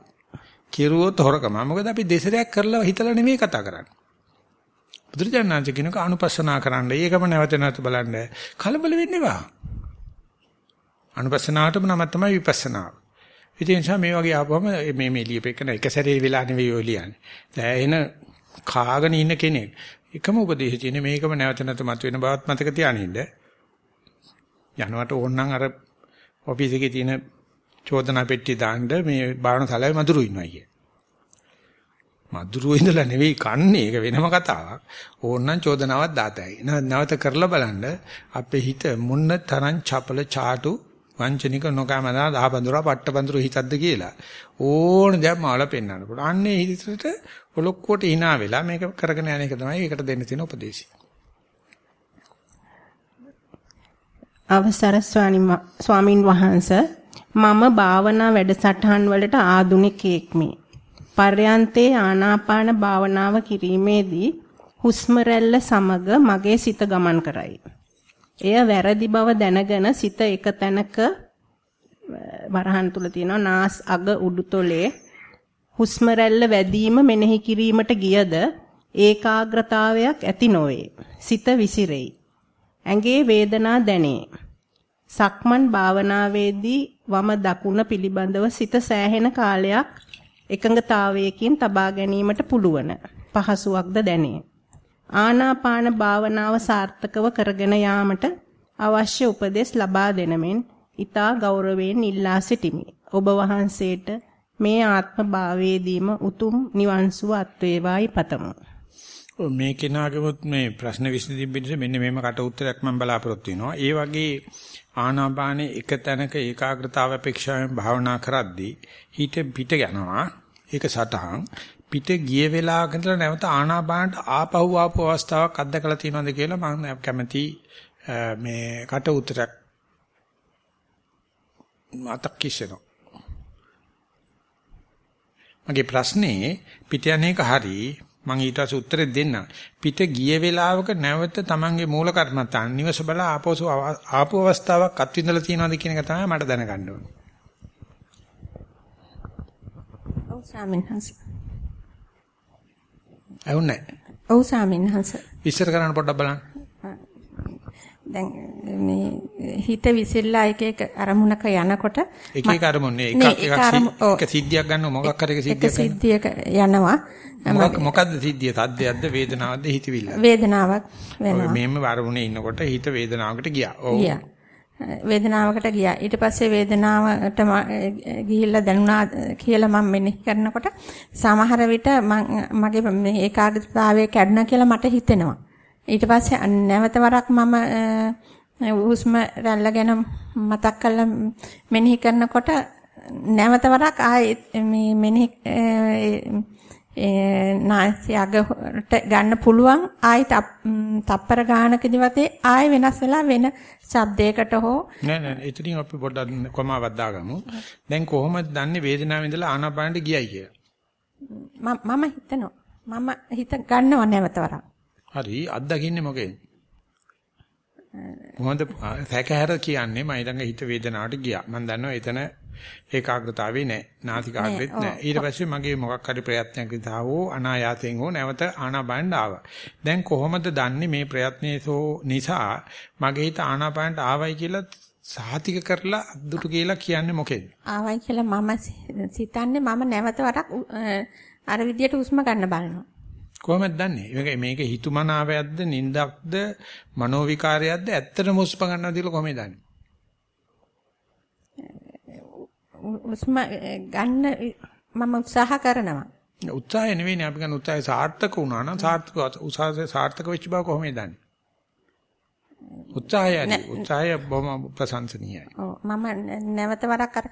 කිරුවොත් හොරකම. මොකද අපි දෙසරයක් කරලා හිතලා නෙමෙයි කතා කරන්නේ. බුදුරජාණන් කියනක අනුපස්සනා කරන්න. ඒකම නැවත නැවත බලන්න. කලබල වෙන්න එපා. අනුපස්සනාවටම නම තමයි විපස්සනාව. ඉතින් ඒ නිසා මේ වගේ ආපුවම මේ මේ ලියපෙකන එක සැරේ වෙලා නෙවෙයි ඔය ලියන්නේ. දැන් කාගෙන ඉන්න කෙනෙක් එකම උපදේශය තියෙන මේකම නැවත නැවත මතුවෙන බවත් මතක තියානින්න. යනවට ඕනනම් අර ඔෆිස් එකේ තියෙන චෝදනා පෙට්ටිය දාන්න මේ බාහන සලාවේ මදුරු ඉන්නවා කිය. මදුරුව ඉඳලා නෙවෙයි කන්නේ ඒක වෙනම කතාවක්. ඕන්නම් චෝදනාවක් දාතයි. නැවත කරලා බලන්න අපේ හිත මුන්න තරම් චපල ചാටු වංචනික නොකමනා දහබඳුරා පට්ටබඳුරු හිතද්ද කියලා. ඕන දෙයක් මාලා පෙන්වන්න පුළුවන්. අන්නේ හිතට ඔලොක්කොට hina වෙලා මේක කරගෙන යන එක තමයි ඒකට දෙන්න තියෙන උපදේශය. අවසර ස්වාමින් වහන්සේ මම භාවනා වැඩසටහන් වලට ආදුනිකයෙක්මි. පර්යන්තේ ආනාපාන භාවනාව කිරීමේදී හුස්ම සමග මගේ සිත ගමන් කරයි. එය වැරදි බව දැනගෙන සිත එක තැනක වරහන් තුල තියෙනවා නාස් අග උඩුතොලේ හුස්ම රැල්ල වැඩිම මෙනෙහි කිරීමට ගියද ඒකාග්‍රතාවයක් ඇති නොවේ. සිත විසිරෙයි. ඇඟේ වේදනා දැනේ. සක්මන් භාවනාවේදී වම දකුණ පිළිබඳව සිත සෑහෙන කාලයක් එකඟතාවයකින් තබා ගැනීමට පුළුවන්. පහසුවක්ද දැනේ. ආනාපාන භාවනාව සාර්ථකව කරගෙන යාමට අවශ්‍ය උපදෙස් ලබා දෙනමෙන් ඊතා ගෞරවයෙන් ඉල්ලා සිටිමි. ඔබ වහන්සේට මේ ආත්ම භාවයේදීම උතුම් නිවන් සුව අත් වේවායි පතමු. මේ කෙනාගේමුත් මේ ප්‍රශ්න විසඳින්න මෙන්න මේම කට උත්තරයක් මම බලාපොරොත්තු වෙනවා. ඒ වගේ ආනාපානේ එක තැනක ඒකාග්‍රතාව අපේක්ෂාවෙන් භාවනා කරද්දී හිත පිට යනවා. ඒක සටහන් පිට ගිය වෙලාවක ඉඳලා නැවත ආනාපානට ආපහු ආපු අවස්ථාවක් අත්දකලා තියෙනවද කියලා මම කැමති මේ කට උත්තරයක් මතක් කිසෙනවා. මගේ ප්‍රශ්නේ පිට යන්නේක හරි මම ඊට පස්සේ උත්තර දෙන්න. පිට ගිය වෙලාවක නැවත Tamange මූල කර්මත්තාන් නිවස බල ආපෝසු ආපු අවස්ථාවක් අත්විඳලා තියෙනවද කියන එක තමයි මට දැනගන්න ඕනේ. ඔව් ස්වාමීන් වහන්සේ. ඇහුන්නේ ඔව් ස්වාමීන් වහන්සේ. විස්තර කරන්න පොඩ්ඩක් බලන්න. දැන් මේ හිත විසිරලා එක එක අරමුණක යනකොට එක එක අරමුණ එකක් එක සිද්ධියක් ගන්න මොකක් හරි එක සිද්ධියක් එක සිද්ධියක යනවා. මොකක් මොකද්ද සිද්ධිය? සද්දයක්ද වේදනාවක්ද හිතවිල්ලද වේදනාවක් වෙනවා. මෙහෙම අරමුණේ ඉන්නකොට හිත වේදනාවකට ගියා. ඔව් වේදනාවකට ගියා. ඊට පස්සේ වේදනාවට ගිහිල්ලා දැනුණා කියලා මම මෙනෙහි කරනකොට සමහර විට මගේ මේ ඒකාග්‍රතාවය කැඩුණා කියලා මට හිතෙනවා. ඊට පස්සේ නැවත වරක් මම හුස්ම රැල්ල ගැන මතක් කරලා මෙනෙහි කරනකොට නැවත වරක් ආයෙත් මේ මෙනෙහි නාස්‍යගට ගන්න පුළුවන්. ආයෙ තප්පර ගානකදී වතේ ආයෙ වෙනස් වෙලා වෙන ශබ්දයකට හෝ නෑ නෑ එතනින් අපි පොඩ්ඩක් කොමාවක් දාගමු. දැන් කොහොමද දන්නේ වේදනාවෙන් ඉඳලා ආනාපානට ගියයි කියලා? මම හිතනවා. මම හිත ගන්නව නැවත වරක්. හරි අත්දකින්නේ මොකේද? කොහොමද සැකහැර කියන්නේ මම ළඟ හිත වේදනාවට ගියා. මම දන්නවා එතන ඒකාග්‍රතාවේ නැහැ. නාසිකාග්‍රෙත් නැහැ. ඊට පස්සේ මගේ මොකක් හරි ප්‍රයත්නයක් නිසා හෝ අනායාසයෙන් හෝ නැවත ආනාපානට ආවා. දැන් කොහොමද දන්නේ මේ ප්‍රයත්නයේසෝ නිසා මගේ හිත ආනාපානට ආවයි කියලා සාතික කරලා අද්දුට කියලා කියන්නේ මොකෙද? ආවයි කියලා මම සිතන්නේ මම නැවත වරක් අර විදියට උස්ම ගන්න බලනවා. කොහොමද දන්නේ? මේක මේක හිතුමනාවයක්ද, නින්දක්ද, මනෝ විකාරයක්ද ඇත්තටම උස්ප ගන්නවද කියලා කොහොමද දන්නේ? උස්ම ගන්න මම උත්සාහ කරනවා. උත්සාහය නෙවෙයිනේ අපි ගන්න උත්සාහය සාර්ථක වුණා නම් සාර්ථක උත්සාහය සාර්ථක වෙච්ච බව කොහොමද දන්නේ? උත්සාහයයි උත්සාහය බොහොම ප්‍රශංසනීයයි. ඔව් මම නැවත වරක් අර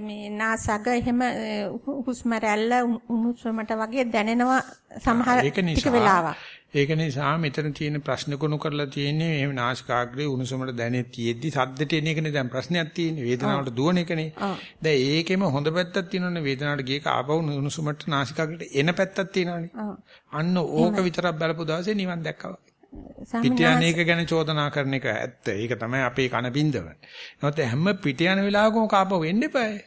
මේ නාසග එහෙම හුස්ම රැල්ල උණුසුමට වගේ දැනෙනවා සමහර ටික වෙලාවක්. ඒක නිසා මෙතන තියෙන ප්‍රශ්න කොනු කරලා තියෙන්නේ එහෙම නාසිකාග්‍රේ උණුසුමට දැනෙත් තියෙද්දි සද්දට එන එකනේ දැන් ප්‍රශ්නයක් තියෙන්නේ වේදනාවට දුවන එකනේ. දැන් ඒකෙම හොඳ පැත්තක් තියෙනවනේ වේදනාවට ගියක ආපහු උණුසුමට නාසිකාග්‍රේට එන පැත්තක් තියෙනවනේ. අන්න ඕක විතරක් බලපු දවසේ නිවන් දැක්කවා. පිටියන එක ගැන චෝදනා කරන එක ඇත්ත. ඒක තමයි අපේ කන බින්දව. නැත්නම් හැම පිට යන වෙලාවකම කාපව වෙන්න එපායි.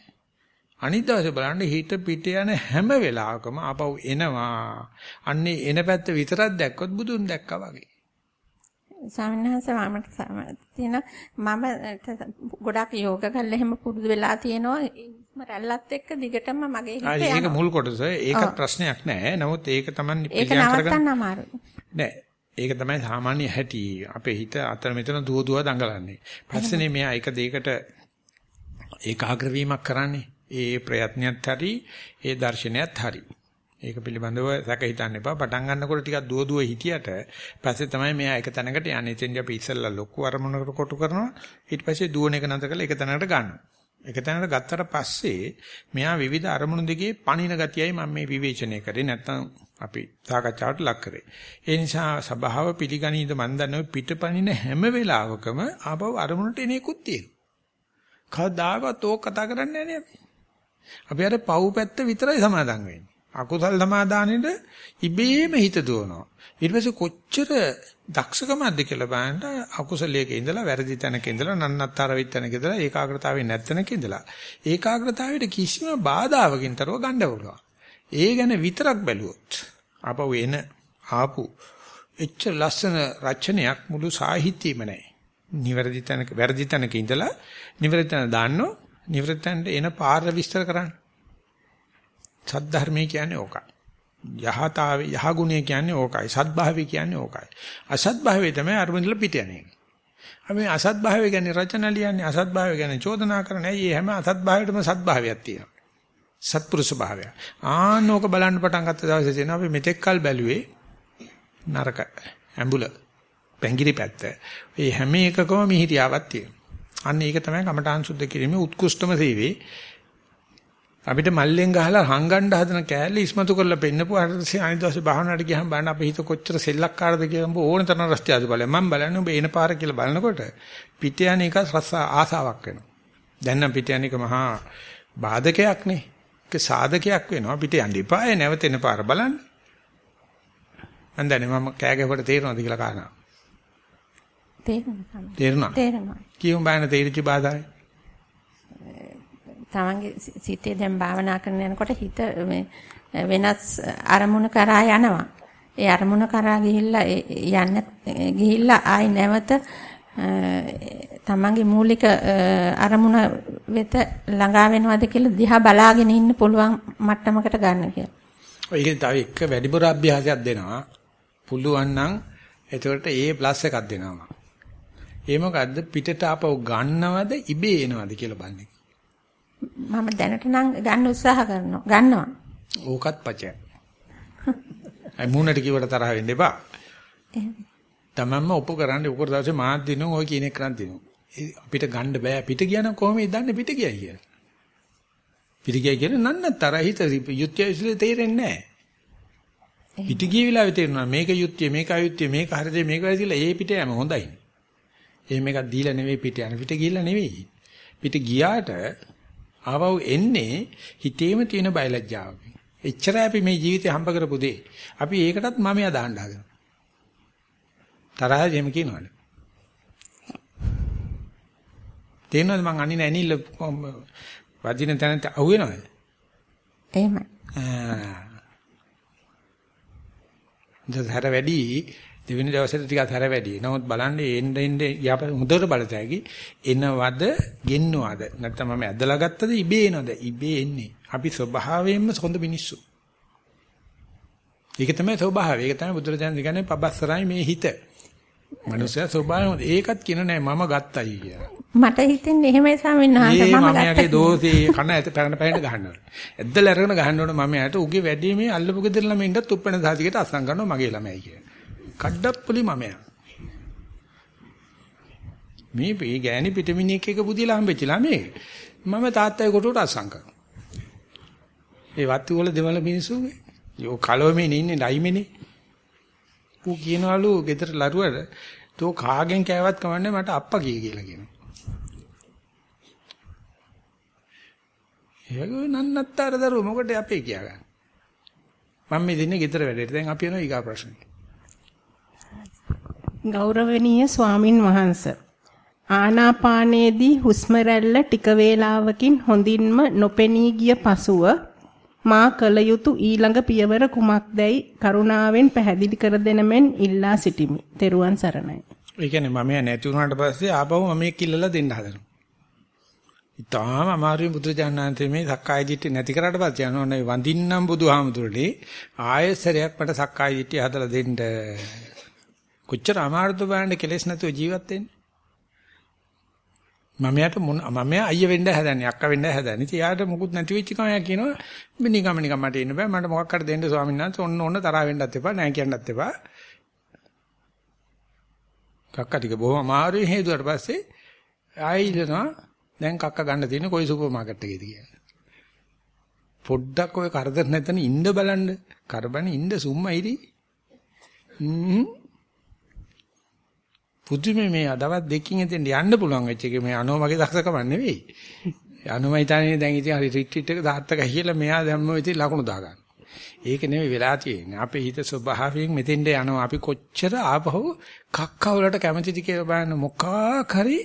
අනිත් දවසේ බලන්න හිත පිට යන හැම වෙලාවකම ආපහු එනවා. අන්නේ එන පැත්ත විතරක් දැක්කොත් බුදුන් දැක්කා වගේ. ස්වාමීන් වහන්සේ තියෙන මම ගොඩක් යෝග කරලා එහෙම පුරුදු වෙලා තියෙනවා රැල්ලත් එක්ක දිගටම මගේ හිතේ යනවා. ඒක මුල් කොටස. ඒක ප්‍රශ්නයක් නෑ. නමුත් ඒක තමයි පිළිගන්න කරගන්න. ඒක නවත්තන්න අමාරුයි. නෑ. ඒක තමයි සාමාන්‍ය හැටි. අපේ හිත අතර මෙතන දුව දුව දඟලන්නේ. පස්සේනේ මෙයා එක දෙයකට ඒකාග්‍ර වීමක් කරන්නේ. ඒ ප්‍රයත්නයත් හරි, ඒ දර්ශනයත් හරි. ඒක පිළිබඳව සැක හිතන්න එපා. පටන් ගන්නකොට ටිකක් දුව දුව හිටියට පස්සේ තමයි මෙයා එක තැනකට යන්නේ. එතෙන්දී අපි ඉස්සෙල්ලා ලොකු අරමුණකට කොටු කරනවා. ඊට පස්සේ දුවන එක නැතර කරලා එක තැනකට ගන්නවා. එක තැනකට ගත්තට පස්සේ මෙයා විවිධ අරමුණු දිගේ පණින ගතියයි මම මේ විවේචනය කරේ. නැත්තම් අපි සාකච්ඡාවට ලක් කරේ. ඒ නිසා සබාව පිළිගනීද මන් දන්නේ පිටපණින හැම වෙලාවකම ආපහු අරමුණට එනේකුත් තියෙනවා. කවදාකවත් ඕක කතා කරන්නේ නැහැ අපි. අපි අර පව් පැත්ත විතරයි සමාදන් වෙන්නේ. අකුසල් සමාදානෙට ඉබේම හිත දුවනවා. ඊට පස්සේ කොච්චර දක්ෂකමක්ද කියලා බලන්න අකුසලයක ඉඳලා වැරදි තැනක ඉඳලා නන්නත්තර වෙච්ච තැනක ඉඳලා ඒකාග්‍රතාවයෙන් නැත්තනක ඉඳලා ඒකාග්‍රතාවයට කිසිම බාධාවකින් තරව ගන්න පුළුවන්. ඒ ගැන විතරක් බැලුවොත් ආපහු එන ආපු එච්ච ලස්සන රචනයක් මුළු සාහිත්‍යෙම නැහැ. නිවැරදි තැනක වැරදි තැනක ඉඳලා නිවැරදි තැන දාන්නෝ නිවැරදි තැනට එන පාර විස්තර කරන්න. සද්ධර්මයේ කියන්නේ ඕකයි. යහතාවේ යහගුණය කියන්නේ ඕකයි. සත්භාවය කියන්නේ ඕකයි. අසත්භාවය තමයි අරමුණල පිට යන්නේ. අපි අසත්භාවය ගැන රචන ලියන්නේ අසත්භාවය ගැන චෝදනා කරන්නේ. ඒ හැම අසත්භාවයකටම සත්භාවයක් තියෙනවා. සත්පුරුෂ භාවය. ආනෝක බලන්න පටන් ගත්ත දවසේ තියෙන අපි මෙතෙක් කල් බැලුවේ නරක ඇඹුල පැංගිරි පැත්ත. ඒ හැම එකකම මිහිරියාවක් තියෙනවා. අන්න ඒක තමයි කමඨාන් සුද්ධ කිරීමේ උත්කෘෂ්ඨම සේවයේ. අපිට මල්ලෙන් ගහලා හංගන්න හදන කෑල්ල ඉස්මතු කරලා පෙන්නපු අරසේ අනිත් දවසේ භාවනාවට ගියහම බලන්න අපේ හිත කොච්චර සෙල්ලක්කාරද කියලා ඕන තරම් රස්තිය ආදු බලය. මම බලන්නේ ඔබ එන පාර කියලා බලනකොට පිට යන එක රස ආසාවක් වෙනවා. දැන් නම් පිට යන එක මහා බාධකයක් නේ. ඒක සාධකයක් වෙනවා. පිට යන්න එපා. ඒ නැවතෙන පාර බලන්න. මම දන්නේ මම කෑ ගැහුවට තේරෙනවද කියලා කාරණා. තේරෙනවා. තේරුණා. තේරෙනවා. කියමු බෑන තේරිච්ච බාධායි. තමන්ගේ සිතේ දැන් භාවනා කරන යනකොට හිත වෙනස් අරමුණ කරා යනවා. ඒ අරමුණ කරා ගිහිල්ලා යන්න ගිහිල්ලා ආයි නැවත තමන්ගේ මූලික අරමුණ වෙත ළඟා වෙනවද කියලා දිහා බලාගෙන ඉන්න පුළුවන් මට්ටමකට ගන්න කියලා. ඒක තව එක වැඩිපුර අභ්‍යාසයක් දෙනවා. පුළුවන් නම් එතකොට ප්ලස් එකක් දෙනවා. ඒ මොකද්ද පිටට ආපහු ගන්නවද ඉබේ එනවද කියලා බලන්නේ. මම දැනට නම් ගන්න උත්සාහ කරනවා. ගන්නවා. ඕකත් පචය. අයි මූණට කිව්වට තරහ වෙන්න එපා. තමන්ම ඔප්පු කරන්නේ උකර දවසේ මාත් දිනුම් ඔය කියන එක නම් දිනුම්. අපිට ගන්න බෑ පිට ගියනම් කොහොමද දන්නේ පිට ගියයි කියලා. පිට ගියයි කියන්නේ නන්නතර හිත යුක්තිය විශ්ලේ තේරෙන්නේ නැහැ. පිට ගිය වෙලාවේ තේරෙනවා මේක යුක්තිය මේක අයුක්තිය මේක හරිද මේක වැරදිලා ඒ පිට යෑම හොඳයි. එහෙම එකක් දීලා නෙවෙයි පිට යන පිට ගිහිල්ලා නෙවෙයි. පිට ගියාට ආවව එන්නේ හිතේම තියෙන බයලජ්ජාවකින්. එච්චරයි අපි මේ ජීවිතේ හම්බ කරපු දේ. අපි ඒකටත් මම යා දාන්න හදනවා. තරහ එහෙම කියනවනේ. තේනවද මං අනින ඇනිල්ල වදින තැනට අහුවෙනවද? එහෙමයි. ආ. දහර වැඩි දෙවෙනි දවසට ටිකක් හැර වැඩි. නමුත් බලන්න එන්න එන්න යාප හොඳට බලතැකි එනවද ගෙන්නවද නැත්නම් මම ඇදලා ගත්තද ඉබේ එනවද ඉබේ එන්නේ. අපි ස්වභාවයෙන්ම හොඳ මිනිස්සු. ඒක තමයි ස්වභාවය. ඒක තමයි බුදුරජාණන් කියන්නේ පබස්සරයි මේ හිත. මනුස්සයා ස්වභාවයෙන් ඒකත් කියන නෑ මම ගත්තයි කියලා. මට හිතෙන්නේ එහෙමයි ස්වාමීන් වහන්සේ මම ගත්තා. මමයාගේ දෝෂේ කන ඇත පැන පැන ගහනවා. ඇද්දලා අරගෙන ගහන්න ඕන මම යාට උගේ වැඩි මේ අල්ලපු ගෙදර ළමයින්ටත් උප්පෙන සාතිකට අස්සම් ගන්නවා මගේ ළමයි කියලා. කඩප්පුලි මමයා. මේ මේ ගෑණි පිටමිනියෙක් එක පුදිලා හම්බෙච්ච ළමයි. මම තාත්තයි කොටුවට අස්සම් කරනවා. ඒ වත්තු වල දෙවල මිනිස්සුගේ. යෝ කලොමේ ඉන්නේ ඩයිමේනේ. ඌ කියනවලු ගෙදර ලරුවට තෝ කාගෙන් කෑවත් කමන්නේ මට අප්පා කිය කියලා කියනවා. ඒගොල්ලෝ නන්නත්තර දරුවෝ මොකටද අපේ කියාගන්නේ. මම මේ දිනේ ගෙදර වැඩේට දැන් අපි යනවා ඊගා ප්‍රශ්නෙට. ගෞරවනීය ස්වාමින් වහන්සේ ආනාපානයේදී හුස්ම රැල්ල ටික වේලාවකින් හොඳින්ම නොපෙනී ගිය පසුව මා කල යුතු ඊළඟ පියවර කුමක්දයි කරුණාවෙන් පැහැදිලි කර දෙන මෙන් ඉල්ලා සිටිමි. තෙරුවන් සරණයි. ඒ කියන්නේ මම නැති වුණාට පස්සේ ආපහු මම මේක කිල්ලලා දෙන්න හදනවා. ඊටාම අමාරුයි බුදුජානනාන්තේ මේ සක්කාය දිට්ඨිය නැති කරාට පස්සේ යනෝනේ වඳින්නම් බුදුහාමුදුරනේ ආයෙසරයක් මට සක්කාය දිට්ඨිය හදලා දෙන්න. කොච්චර අමාරුද බලන්න කෙලෙස් නැතුව ජීවත් වෙන්නේ. මම යට මොන මම අයිය වෙන්න හදන්නේ අක්කා වෙන්න හදන්නේ. ඉතින් යාට මොකුත් නැති වෙච්ච කම යා කියනවා මේ නිකම් නිකම් මට ඉන්න බෑ මට මොකක් හරි දෙන්න ස්වාමීන් වහන්සේ ඔන්න ඔන්න තරහ වෙන්නත් එපා නෑ කියන්නත් එපා. කක්ක ටික බොහොම අමාරුයි හේතුවට පස්සේ ආයිලනවා දැන් කක්ක ගන්න තියෙන කොයි සුපර් මාකට් එකේද කියලා. පොඩ්ඩක් ඔය කරදර නැතන ඉන්න බලන්න. කරබනේ ඉන්න සුම්මයිරි. හ්ම්. පුදුමේ මේ අදවත් දෙකකින් එතෙන් යන්න පුළුවන් වෙච්ච එක මේ අනෝමගේ දක්ෂකම නෙවෙයි. අනෝමයි තානේ දැන් ඉතින් හරි රිට්‍රීට් එක දාත්තක ඇහිලා මෙයා දැම්ම ඉතින් ලකුණු දාගන්න. ඒක නෙවෙයි වෙලා තියෙන්නේ. අපේ හිත ස්වභාවයෙන් මෙතෙන්ට යනවා. අපි කොච්චර ආපහු කක්ක වලට කැමතිද කියලා බලන්න මොකක් හරි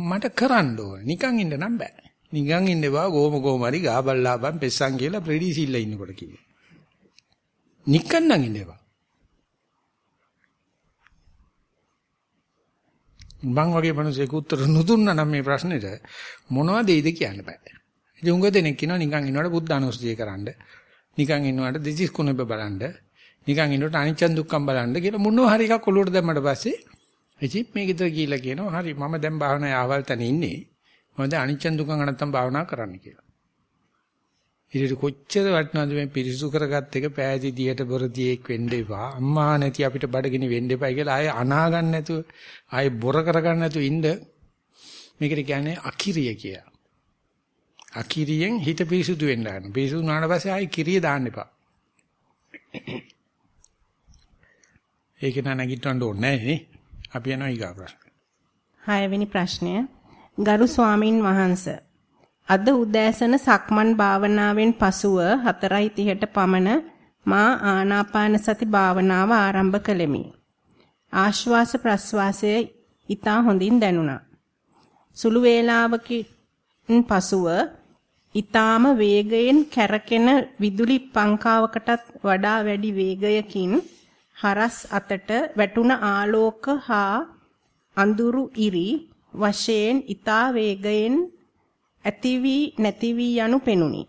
මට කරන්න ඕනේ. නිකන් ඉන්න නම් බෑ. නිකන් ඉන්න බා ගෝම ගෝමරි ගාබල්ලාබන් පෙස්සන් කියලා ප්‍රෙඩි සිල්ලා ඉන්නකොට කිව්වා. නිකන් නම් ඉන්න බා. මං වගේ මිනිහෙක් උත්තර නොදුන්නා නම් මේ ප්‍රශ්නෙට මොනවද දෙයිද කියන්න බෑ. ඉතින් උංග දෙනෙක් කියනවා නිකන් ඉන්නවට බුද්ධ අනුස්තිය කරන්න. නිකන් ඉන්නවට දිසිස් කුණබ බලන්න. නිකන් ඉන්නවට අනිච්ච දුක්ඛම් බලන්න කියලා මොනවා හරි එකක් ඔලුවට දැම්මට පස්සේ ඉතින් මේක විතර කියලා කියනවා හරි මම දැන් භාවනාවේ ආවල් තැන ඉන්නේ. මම දැන් අනිච්ච දුක්ඛම් නැත්තම් භාවනා කරන්න කියලා. ඉතින් කොච්චර වටිනවද මේ පිරිසු කරගත් එක පෑදි දියට බොරදියෙක් වෙන්න එපා. අම්මා නැති අපිට බඩගිනි වෙන්න එපා කියලා ආයේ අනා ගන්න නැතුව ආයේ බොර කරගන්න නැතුව ඉන්න මේකට කියන්නේ අකිරිය කියලා. අකිරියෙන් හිත පිරිසුදු වෙන්න ගන්න. පිරිසුදු වුණාට පස්සේ ආයේ කිරිය දාන්න එපා. ඒක නා නැගිටවන්න ඕනේ නැහැ නේ. අපි යනවා ඊගා ප්‍රශ්න. හයවෙනි ප්‍රශ්නය ගරු ස්වාමින් වහන්සේ අද උදෑසන සක්මන් භාවනාවෙන් පසුව 4:30ට පමණ මා ආනාපාන සති භාවනාව ආරම්භ කළෙමි. ආශ්වාස ප්‍රශ්වාසයේ ඊතා හොඳින් දැනුණා. සුළු වේලාවකින් පසුව ඊතාම වේගයෙන් කැරකෙන විදුලි පංකාවකටත් වඩා වැඩි වේගයකින් හරස් අතට වැටුණ ආලෝක හා අඳුරු ඉරි වශයෙන් ඊතා වේගයෙන් ඇති වී නැති වී යනු පෙනුනි.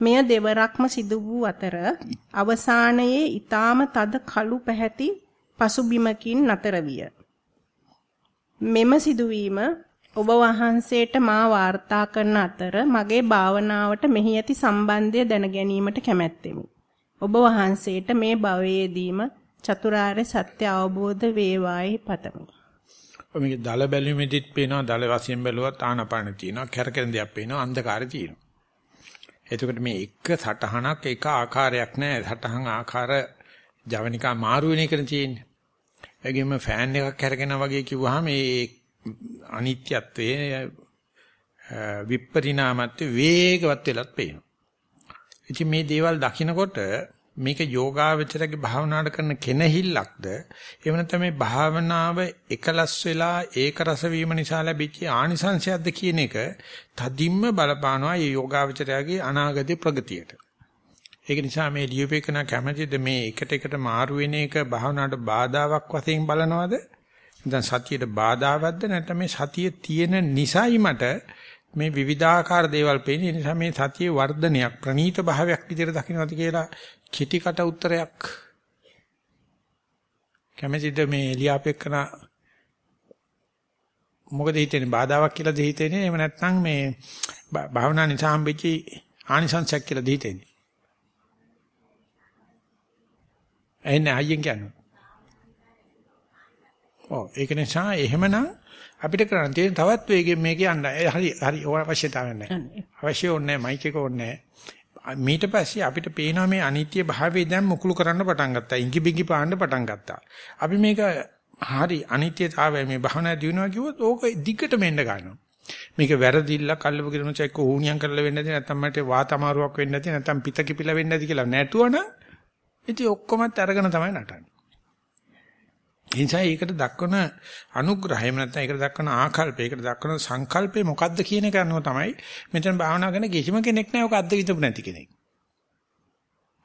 මෙය දෙවරක්ම සිදු වූ අතර අවසානයේ ඊටාම තද කළු පැහැති පසුබිමකින් නතර විය. මෙම සිදුවීම ඔබ වහන්සේට මා වාර්තා කරන අතර මගේ භාවනාවට මෙහි ඇති සම්බන්ධය දැන ගැනීමට කැමැත්තෙමි. ඔබ වහන්සේට මේ භවයේදීම චතුරාර්ය සත්‍ය අවබෝධ වේවායි පතමි. මේක දල බැලුමෙදිත් පේනවා දල වශයෙන් බැලුවත් ආනපාන තියෙනවා කැරකෙන දෙයක් පේනවා අන්ධකාරය තියෙනවා. එතකොට මේ එක සටහනක් එක ආකාරයක් නෑ සටහන් ආකාර ජවනිකා මාරු වෙන එකනේ තියෙන්නේ. ඒගෙම ෆෑන් එකක් කැරගෙන වගේ කිව්වහම මේ අනිත්‍යත්වයේ විපරිණාමත්වයේ වේගවත් වෙලත් පේනවා. ඉතින් මේ දේවල් දකිනකොට මේක යෝගාවචරගේ භාවනාවට කරන කෙනහිල්ලක්ද එහෙම නැත්නම් මේ භාවනාව එකලස් වෙලා ඒක රස වීම නිසා ලැබිච්ච ආනිසංශයක්ද කියන එක තදින්ම බලපානවා මේ යෝගාවචරයාගේ අනාගත ප්‍රගතියට. ඒක නිසා මේ ලියුපේකන කැමැතිද මේ එකට එකට මාරු වෙන එක භාවනාවට බාධාවක් වශයෙන් බලනවද? නැත්නම් සතියට බාධාවත්ද නැත්නම් මේ සතිය තියෙන නිසයි මට මේ විවිධාකාර දේවල් පේන්නේ නිසා මේ සතියේ වර්ධනයක් ප්‍රනීත භාවයක් විදිහට දකින්නවද කියලා චිටිකට උත්තරයක්. කැමැතිද මේ ලියාපෙකන මොකද හිතෙන්නේ? බාධාවක් කියලාද හිතෙන්නේ? එහෙම නැත්නම් මේ භාවනා නිසා හම්බෙච්ච ආනිසංසයක් කියලාද හිතෙන්නේ? එන්නේ අයියෙන් කියන්නේ. ඔව්. ඒක නිසා එහෙමනම් අපිට කරන්න තියෙන තවත් වේගෙන් මේක යන්න. හරි හරි. අවශ්‍යතාවයක් නැහැ. අවශ්‍ය ඕනේ නැහැ. මයික් එක ඕනේ නැහැ. මීට පස්සේ අපිට පේනවා මේ අනිත්‍ය භාවය දැන් මුකුළු කරන්න පටන් ගත්තා. ඉඟි බිඟි පාන්න පටන් ගත්තා. අපි මේක හරි අනිත්‍යතාවය මේ භවනා දිනුවා කිව්වොත් ඕක දිගටම එන්න ගන්නවා. මේක වැරදිilla කල්ලපු කිරණ චෙක් ඕහුණියම් කරලා වෙන්නේ නැති නැත්නම් මට වාත අමාරුවක් වෙන්නේ නැති නැත්නම් පිත කිපිලා වෙන්නේ නැති කියලා නැටුවන ඉතින් ඔක්කොමත් අරගෙන තමයි නටන්නේ. ඒ නිසා ඒකට දක්වන අනුග්‍රහය නැත්නම් ඒකට දක්වන ආකල්පය ඒකට දක්වන සංකල්පය මොකද්ද කියන එක අනුව තමයි මෙතන භාවනා කරන කිසිම කෙනෙක් නැහැ ඔක අද්ද විඳපු නැති කෙනෙක්.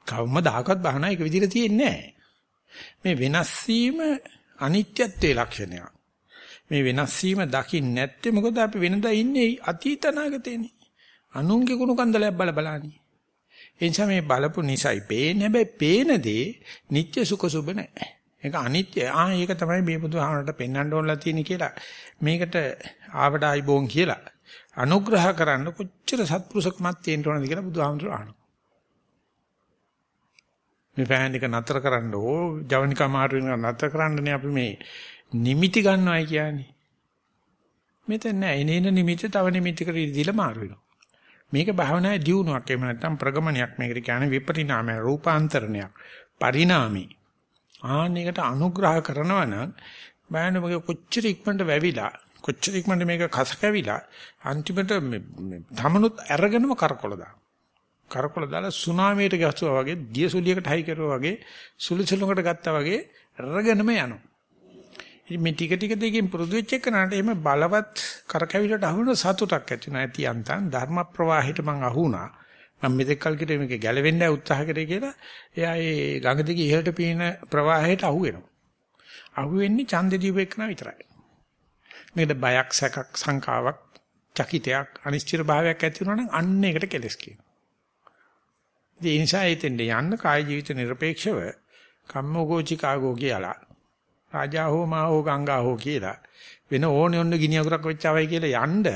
කවම දහකත් භාවනා එක විදිහට තියෙන්නේ නැහැ. මේ වෙනස් වීම අනිත්‍යත්වයේ ලක්ෂණයක්. මේ වෙනස් වීම දකින්න නැත්තේ මොකද අපි වෙනදා ඉන්නේ අතීත අනාගතේනේ. අනුන්ගේ කුණු කන්දලයක් බල බලන්නේ. ඒ නිසා මේ බලපු නිසයි පේන්නේ හැබැයි පේන දේ නිත්‍ය සුඛ සුබ නැහැ. ඒක අනිත්‍ය. ආ ඒක තමයි මේ බුදුහාමරට පෙන්වන්න ඕනලා තියෙන්නේ කියලා. මේකට ආවට ආයිබෝන් කියලා අනුග්‍රහ කරන්න කොච්චර සත්පුරුෂකමක් තියෙන්න ඕනද කියලා බුදුහාමුදුරුවෝ අහනවා. මේ ෆෑන් එක නතර කරන්න ඕ ජවනිකා මාරු වෙන නතර කරන්නනේ අපි මේ නිමිති ගන්නවයි කියන්නේ. මෙතන නෑ එනේන නිමිති තව නිමිතිකට දීලා මාරු වෙනවා. මේක භාවනායේ දියුණුවක් එහෙම නැත්නම් ප්‍රගමනයක් මේකට කියන්නේ විපරිණාමය රූපාන්තරණයක් පරිණාමී. ආන්නයකට අනුග්‍රහ කරනවා නම් බෑනේ මගේ කොච්චර ඉක්මනට වැවිලා කොච්චර ඉක්මනට මේක කස කැවිලා අන්තිමට තමනුත් අරගෙනම කරකොල දාන. කරකොල දාලා සුනාමියට ගැස්සුවා වගේ දියසුලියකට හයි කරුවා වගේ සුළු සුළුකට ගත්තා වගේ අරගෙනම යනවා. ඉතින් මේ ටික ටික දෙකෙන් පුරුදු වෙච්ච එකනට එහෙම බලවත් කරකැවිලට අහුන සතුටක් ඇති වෙනවා. ඇති අන්තන් ධර්ම ප්‍රවාහයට මං අහුණා. මම මෙතෙක් කල් කිව්වේ මේක ගැලවෙන්න උත්සාහ කරේ කියලා එයා ඒ ළඟදී ඉහළට පීන ප්‍රවාහයට අහු වෙනවා. අහු වෙන්නේ ඡන්දේ දීපු එකන විතරයි. මේකට බයක් සැකක් සංකාවක් චකිතයක් අනිශ්චිත භාවයක් ඇති වෙනවා නම් අන්න ඒකට කෙලස් කියනවා. ඒ නිසා හිතෙන්ද යන්න කාය ජීවිත নিরপেক্ষව කම්මෝගෝචිකාගෝ කියලා. රාජා හෝ මා හෝ ගංගා හෝ කියලා වෙන ඕනේ ඔන්න ගිනි අගුරක් වෙච්ච අවයි කියලා යන්න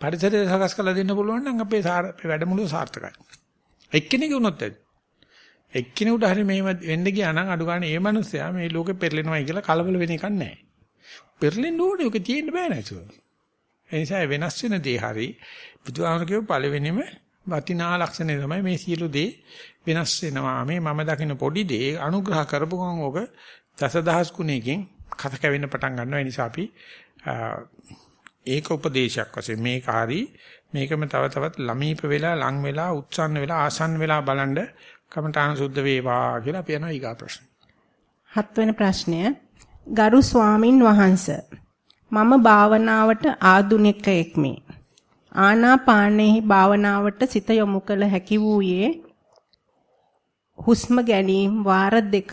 පරිසරය සකස් කරලා දෙන්න පුළුවන් නම් අපේ අපේ වැඩමුළුව සාර්ථකයි. එක්කෙනෙක් වුණොත් ඇති. එක්කෙනෙකුට හරි මෙහෙම වෙන්න ගියා නම් අඩු ගන්න ඒ මනුස්සයා මේ ලෝකෙ පෙරලෙනවයි කියලා කලබල වෙන එකක් නැහැ. පෙරලෙන්න ඕනේ ඔක තියෙන්න බෑ නේද? ඒ නිසා වෙනස් වෙන දේ හරි බුදුහාමරගේ පළවෙනිම වටිනා ලක්ෂණය තමයි මේ සියලු දේ වෙනස් වෙනවා. මේ මම දකින පොඩි දේ අනුග්‍රහ කරපු ගමන් ඕක දසදහස් ගුණයකින් කත කැවෙන්න පටන් ගන්නවා. ඒ නිසා අපි ඒක උපදේශයක් වශයෙන් මේක හරි මේකම තව තවත් ළමීප වෙලා ලං වෙලා උත්සන්න වෙලා ආසන්න වෙලා බලන්න කමඨාන සුද්ධ වේවා කියලා අපි යනවා ඊගා ප්‍රශ්න. හත්වෙනි ප්‍රශ්නය ගරු ස්වාමින් වහන්සේ මම භාවනාවට ආධුනිකයෙක්මි. ආනාපානෙහි භාවනාවට සිත යොමු කළ හැකි වූයේ හුස්ම ගැනීම වාර දෙක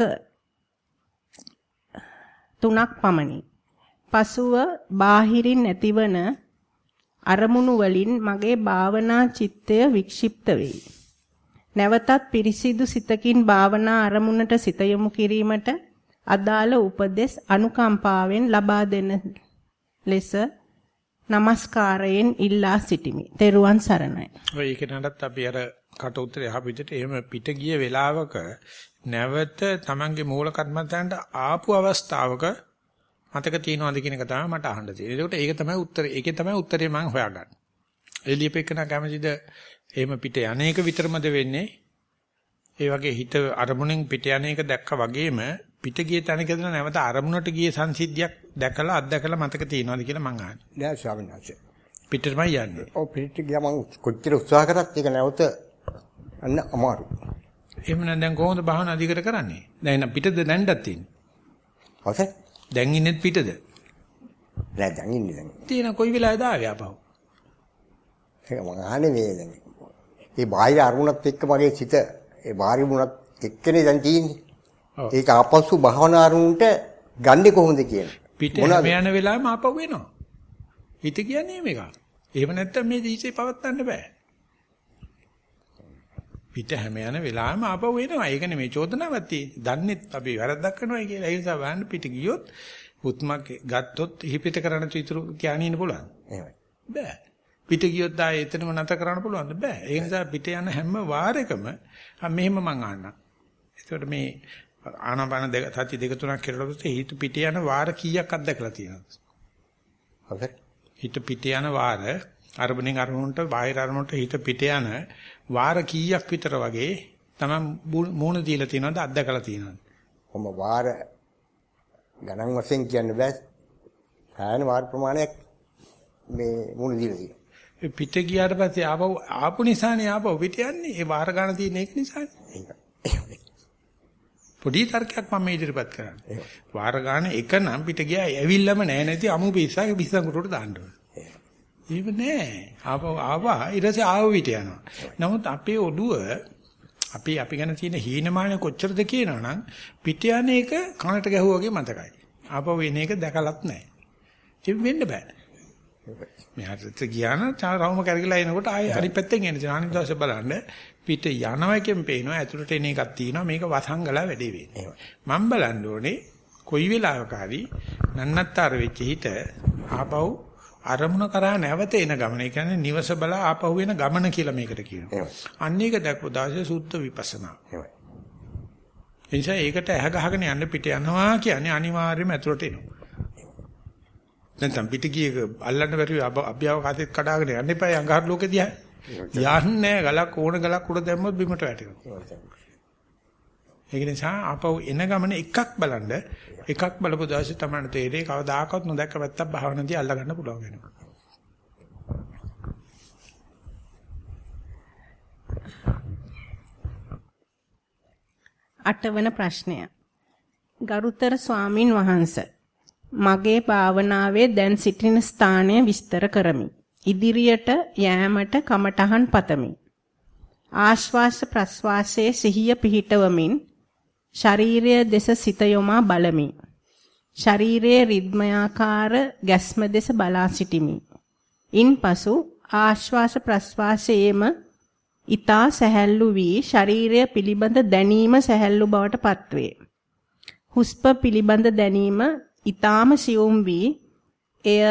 තුනක් පමණි. පසුව බාහිරින් ඇතිවන අරමුණු වලින් මගේ භාවනා චිත්තය වික්ෂිප්ත වෙයි. නැවතත් පිරිසිදු සිතකින් භාවනා අරමුණට සිත යොමු කිරීමට අදාළ උපදෙස් අනුකම්පාවෙන් ලබා දෙන ලෙස নমස්කාරයෙන් ඉල්ලා සිටිමි. තෙරුවන් සරණයි. ඔය ඒක නඩත් අපි අර කට උතරේ අහ පිටට එහෙම පිට ගිය වෙලාවක නැවත Tamange මූල කර්මන්තයන්ට ආපු අවස්ථාවක මතක තියනවාද කියන එක තමයි මට අහන්න තියෙන්නේ. ඒකට ඒක තමයි උත්තරේ. ඒකේ තමයි උත්තරේ මම හොයාගන්නේ. එළියපෙකන කැමතිද එහෙම පිට යන්නේක විතරමද වෙන්නේ? ඒ වගේ හිත අරමුණෙන් පිට යන්නේක දැක්කා වගේම පිට ගිය තැනකදී නැවත අරමුණට ගිය සංසිද්ධියක් දැකලා අත්දැකලා මතක තියනවාද කියලා මං අහන්නේ. නෑ ස්වාමීන් වහන්සේ. පිටටමයි යන්නේ. ඔව් පිට ගියා මං කොච්චර උත්සාහ කරත් ඒක නැවත අන්න අමාරු. එහෙම නම් දැන් කොහොමද භාවනා අධිකට කරන්නේ? දැන් පිටද දැන්නත් තියෙන්නේ. හොසේ දැන් ඉන්නෙත් පිටද? නෑ දැන් ඉන්නේ දැන්. තියෙන කොයි වෙලාවද ආවේ ආපහු? ඒක මං අහන්නේ මේ දැන්. මේ බාහිර අරමුණත් එක්ක මගේ සිත ඒ බාහිර මුණත් එක්කනේ දැන් තියෙන්නේ. ඒක ආපස්සු භාවනා අරමුණට ගන්නේ කොහොමද කියන. පිට යන වෙලාවෙම ආපහු වෙනවා. හිත කියන්නේ මේක. එහෙම නැත්තම් මේ දීසේ පවත්වන්න බෑ. පිට හැම යන වෙලාවෙම ආපහු එනවා. ඒක නෙමෙයි චෝදනාවක් තියෙන්නේ. දන්නේත් අපි වැරද්දක් කරනවා කියලා. ඒ නිසා වහන්න පිට ගියොත් හුත්මක් ගත්තොත් හිපිට කරන්න චිතුරු තියාගෙන ඉන්න පුළුවන්. එහෙමයි. බෑ. පිට ගියොත් ආයේ එතනම නැත කරන්න පුළුවන්ද? බෑ. ඒ නිසා පිට යන හැම වාරයකම මෙහෙම මං අහන්නම්. ඒකට මේ ආනාපාන දෙක සති දෙක තුනක් කියලා පස්සේ හිත පිට යන වාර කීයක් අත්දකලා තියෙනවද? හොසේ හිත පිට යන වාර අරමුණෙන් අරමුණට බාහිර අරමුණට හිත පිට යන වාර කීයක් විතර වගේ තමයි මූණ දීලා තියෙනවද අත්දකලා තියෙනවද? කොහොම වාර ගණන් වශයෙන් කියන්න බෑ. සායන වාර ප්‍රමාණයක් මේ මූණ දීලා තියෙනවා. පිට ගියාට පස්සේ ආපහු ආපු නිසානේ ආපහු පිට යන්නේ. ඒ වාර ගන්න තියෙන එක නිසානේ. පොඩි තර්කයක් මම ඉදිරිපත් කරන්නේ. වාර ගන්න එක නම් පිට ගියා ඇවිල්ලාම නැහැ නැති අමු පිස්සාගේ පිස්සන්කුටට දාන්න ඕනේ. ඒක නෑ. ආපහු ආවා ඊට පස්සේ ආව විට යනවා. නමුත් අපේ ඔළුව අපි අපි ගැන තියෙන හීනමාන කොච්චරද කියනවනම් පිට යන එක කනට ගැහුවා වගේ මතකයි. ආපහු එන එක දැකලත් නෑ. ඒක වෙන්න බෑ. මෙහාට ගියාන රවුම කරගලා එනකොට ආයෙ හරි පැත්තෙන් එන අනිත් දවසේ බලන්න පිට යනවා එකෙන් පේනවා ඇතුළට එන එකක් තියෙනවා මේක වසංගලා වැඩේ වෙන්නේ. මම බලන්න ඕනේ කොයි වෙලාවක හරි නන්නත්තර වෙච්ච හිත ආපහු අරමුණ කරා නැවත එන ගමන. ඒ කියන්නේ නිවස බලා ආපහු එන ගමන කියලා මේකට කියනවා. අන්න ඒක දැක්කෝ දාසේ සුද්ධ විපස්සනා. එහෙමයි. ඒ නිසා ඒකට ඇහ ගහගෙන යන්න පිට යනවා කියන්නේ අනිවාර්යයෙන්ම ඇතුළට එනවා. නැත්නම් පිට ගියක අල්ලන්න බැරි අභ්‍යව කාතෙත් කඩාගෙන යන්න එපා අඟහරු ලෝකෙ දිහා. යන්නේ ගලක් ඕන ගලක් උඩ දැම්මොත් බිමට වැටෙනවා. ඒක නිසා ආපහු එන ගමන එකක් බලන්න එකක් බලපු දවසේ තමයි තේරෙන්නේ කවදාකවත් නොදැක්ක පැත්තක් භාවනාදී අල්ල ගන්න පුළුවන් වෙනවා. අටවන ප්‍රශ්නය. ගරුතර ස්වාමින් වහන්සේ මගේ භාවනාවේ දැන් සිටින ස්ථානය විස්තර කරමි. ඉදිරියට යෑමට කමටහන් පතමි. ආශ්වාස ප්‍රශ්වාසයේ සිහිය පිහිටවමින් ශරීරයේ දෙස සිත යොමා බලමි. ශරීරයේ රිද්මයාකාර ගැස්ම දෙස බලා සිටිමි. ඉන්පසු ආශ්වාස ප්‍රශ්වාසයේම ඊතා සැහැල්ලු වී ශරීරය පිළිබඳ දැනීම සැහැල්ලු බවට පත්වේ. හුස්ප පිළිබඳ දැනීම ඊතාම සියුම් වී එය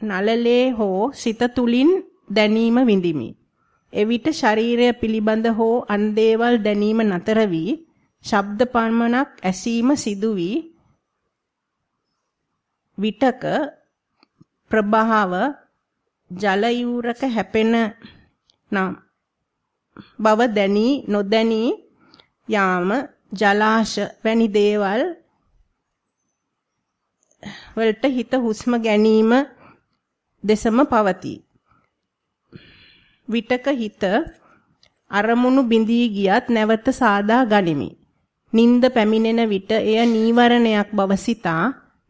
නලලේ හෝ සිත තුලින් දැනීම විඳිමි. එවිට ශරීරය පිළිබඳ හෝ අන් දේවල් දැනීම නතර වී ශබ්ද පමණක් ඇසීම සිදු වී විටක ප්‍රභාව ජල යූරක හැපෙන නම් බව දැනි නොදැනි යාම ජලාශ වැනි දේවල් වලට හිත හුස්ම ගැනීම දෙසම පවතී. විටක හිත අරමුණු බිඳී ගියත් නැවත සාදා ගනිමි. නිନ୍ଦ පැමිණෙන විට එය නීවරණයක් බව සිතා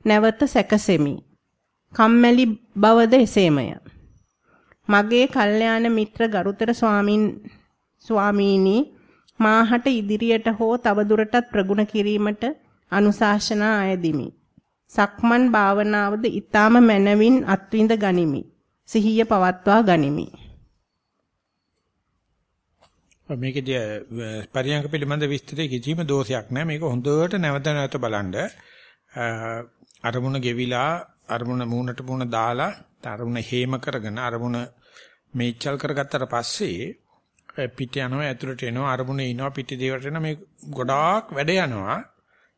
නැවත සැකසෙමි. කම්මැලි බවද එසේමය. මගේ කල්යාණ මිත්‍ර ගරුතර ස්වාමින් ස්වාමීනි මාහට ඉදිරියට හෝ තවදුරටත් ප්‍රගුණ කිරීමට අනුශාසනා අයදිමි. සක්මන් භාවනාවද ඊටාම මනවින් අත්විඳ ගනිමි. සිහිය පවත්වා ගනිමි. මේකදී පරියංග පිළිබඳ විස්තරයේ කිසිම දෝෂයක් නැහැ. මේක හොඳට නැවත නැවත බලන්න. අරමුණ ගෙවිලා අරමුණ මූණට මූණ දාලා අරමුණ හේම කරගෙන අරමුණ මේචල් කරගත්තට පස්සේ පිට යනවා ඇතුළට එනවා අරමුණේ ඉනවා පිට දේවට එනවා මේ ගොඩාක් වැඩ යනවා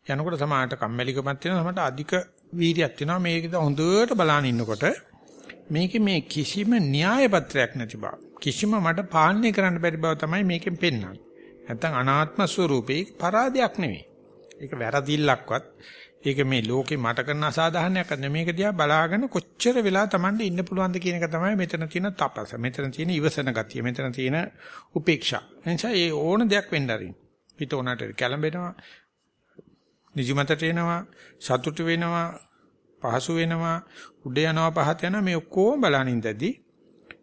යනකොට සමාහට කම්මැලිකමක් තියෙනවා සමහරට අධික වීර්යයක් තියෙනවා මේකද හොඳට බලන ඉන්නකොට මේකේ මේ කිසිම න්‍යාය පත්‍රයක් නැති බව. කිසිම මට පාලනය කරන්න බැරි බව තමයි මේකෙන් පෙන්වන්නේ. නැත්තම් අනාත්ම ස්වરૂපේ පරාදයක් නෙවෙයි. ඒක වැරදිල්ලක්වත්. ඒක මේ ලෝකේ මට කරන අසාධාරණයක් නෙවෙයි. මේක දිහා බලාගෙන කොච්චර වෙලා Tamande ඉන්න පුළුවන්ද කියන එක තමයි මෙතන තියෙන තපස. මෙතන තියෙන ඉවසන ගතිය. මෙතන තියෙන උපේක්ෂා. එනිසා ඒ ඕන දෙයක් වෙන්න ආරින් පිට උනට කැළඹෙනවා. නිදිමතට එනවා. සතුට වෙනවා. පහසු වෙනවා උඩ යනවා පහත යනවා මේ ඔක්කොම බලන ඉඳදී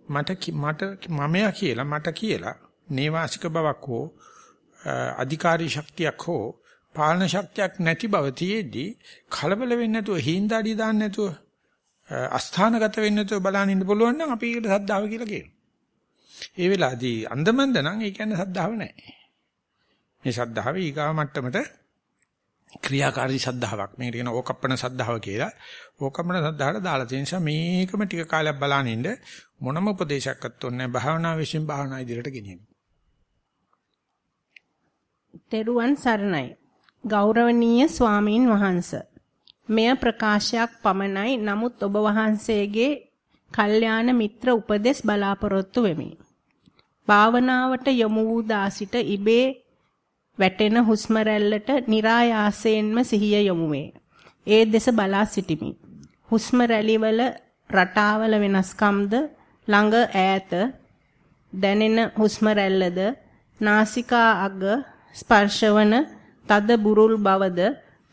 මට මට මමයා කියලා මට කියලා නේවාසික බවක් හෝ අධිකාරී ශක්තියක් හෝ පාලන ශක්තියක් නැති බව තියේදී කලබල වෙන්නේ නැතුව හිඳාඩි දාන්න නැතුව අස්ථානගත වෙන්නේ නැතුව බලන් ඉන්න පුළුවන් නම් අපි ඒකට සද්ධාව කියලා කියනවා. ඒ වෙලාවේදී අන්දමන්ද නම් ඒ කියන්නේ සද්ධාව නැහැ. මේ සද්ධාව ඊගා මට්ටමට ක්‍රියාකාරී සද්ධාාවක්. මේකට කියන ඕකප්පන සද්ධාව කියලා. ඕකප්පන සද්ධාහට දාලා තියෙන නිසා මේකම ටික කාලයක් බලන ඉන්න මොනම උපදේශයක්වත් ඕනේ නැහැ. භාවනා විශ්ින් භාවනා ඉදිරියට ගෙනියන්න. තෙරුවන් සරණයි. ගෞරවනීය ස්වාමීන් වහන්ස මෙය ප්‍රකාශයක් පමණයි නමුත් ඔබ වහන්සේගේ කල්යාණ මිත්‍ර උපදෙස් බලාපොරොත්තු වෙමි. භාවනාවට යොමු වූ දාසිට ඉබේ වැටෙන හුස්ම රැල්ලට નિરાයාසයෙන්ම සිහිය යොමු වේ. ඒ දෙස බලා සිටිමි. හුස්ම රැලිවල රටාවල වෙනස්කම්ද ළඟ ඈත දැනෙන හුස්ම රැල්ලද නාසිකා අග ස්පර්ශවන තද බුරුල් බවද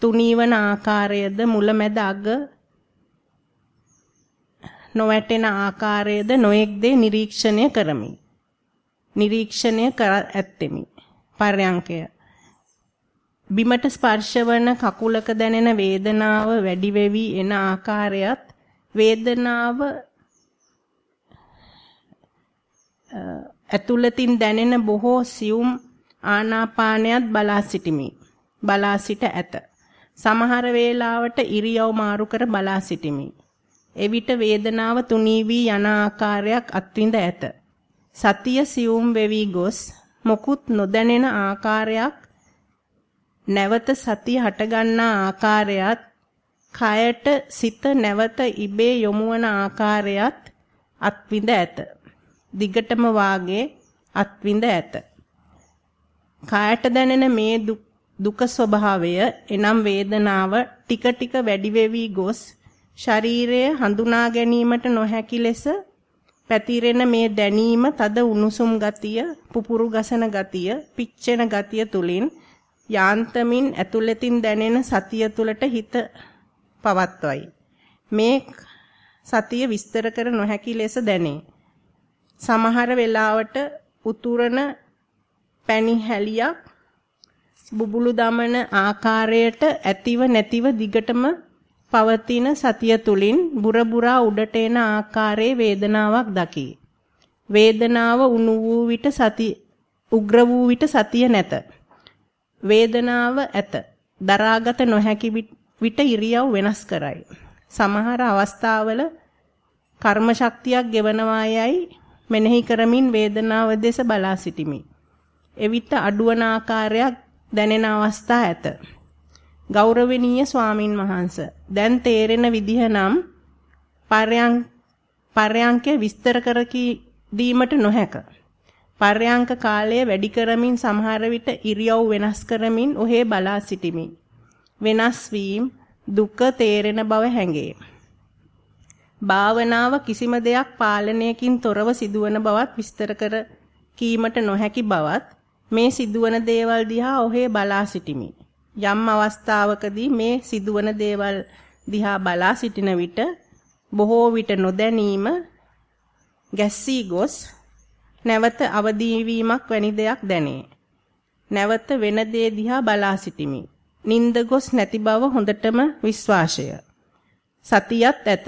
තුනීවන ආකාරයද මුලැමැද අග නොවැටෙන ආකාරයද නොඑක් දේ නිරීක්ෂණය කරමි. නිරීක්ෂණය කර ඇත්තෙමි. පර්යංකය. බිමට ස්පර්ශවන කකුලක දැනෙන වේදනාව වැඩි වෙවි එන ආකාරයත් වේදනාව ඇතුළතින් දැනෙන බොහෝ සියුම් ආනාපානයත් බලා සිටිමි. බලා සිට ඇත. සමහර වේලාවට ඉරියව් මාරු කර බලා සිටිමි. එවිට වේදනාව තුනී වී යන ආකාරයක් අත්විඳ ඇත. සතිය සියුම් වෙවි ගොස් මොකුත් නොදැනෙන ආකාරයක් නැවත සතිය හටගන්නා ආකාරයත් කයට සිත නැවත ඉබේ යොමුවන ආකාරයත් අත්විඳ ඇත. දිගටම වාගේ අත්විඳ ඇත. කායට දැනෙන මේ දුක ස්වභාවය එනම් වේදනාව ටික ටික වැඩි වෙවි ගොස් ශරීරය හඳුනා ගැනීමට නොහැකි ලෙස පැතිරෙන මේ දැනීම තද උණුසුම් ගතිය, පුපුරු ගසන ගතිය, පිච්චෙන ගතිය තුලින් යාන්තමින් ඇතුළතින් දැනෙන සතිය තුලට හිත පවත්වයි. මේ සතිය විස්තර කර නොහැකි ලෙස දැනේ. සමහර වෙලාවට උතුරන පැණි හැලියක් බුබුලු දමන ආකාරයට ඇතිව නැතිව දිගටම පවතින සතිය තුලින් බුරබුරා උඩට එන ආකාරයේ වේදනාවක් දකි. වේදනාව උණු වූ විට සති උග්‍ර වූ විට සතිය නැත. වේදනාව ඇත. දරාගත නොහැකි විට ඉරියව් වෙනස් කරයි. සමහර අවස්ථාවල කර්ම ශක්තියක් ගෙවනවා යයි මෙනෙහි කරමින් වේදනාව දෙස බලා සිටිමි. එවිට අඩුවන ආකාරයක් දැනෙන අවස්ථා ඇත. ගෞරවනීය ස්වාමින් වහන්ස දැන් තේරෙන විදිහ නම් පර්යංකය විස්තර කර දීමට නොහැක. පර්යංක කාලය වැඩි කරමින් සමහර විට ඉරියව් වෙනස් කරමින් ඔහේ බලා සිටිමි. වෙනස් වීම දුක තේරෙන බව හැඟේ. භාවනාව කිසිම දෙයක් පාලනයකින් තොරව සිදුවන බවත් විස්තර කර කීමට නොහැකි බවත් මේ සිදුවන දේවල් දිහා ඔහේ බලා සිටිමි. යම් අවස්ථාවකදී මේ සිදුවන දේවල් දිහා බලා සිටින විට බොහෝ විට නොදැනීම ගැස්සී ගොස් නැවත අවදීවීමක් වැනි දෙයක් දැනේ. නැවත වෙන දේ දිහා බලා සිටිමි. නිନ୍ଦ ගොස් නැති බව හොඳටම විශ්වාසය. සතියත් ඇත.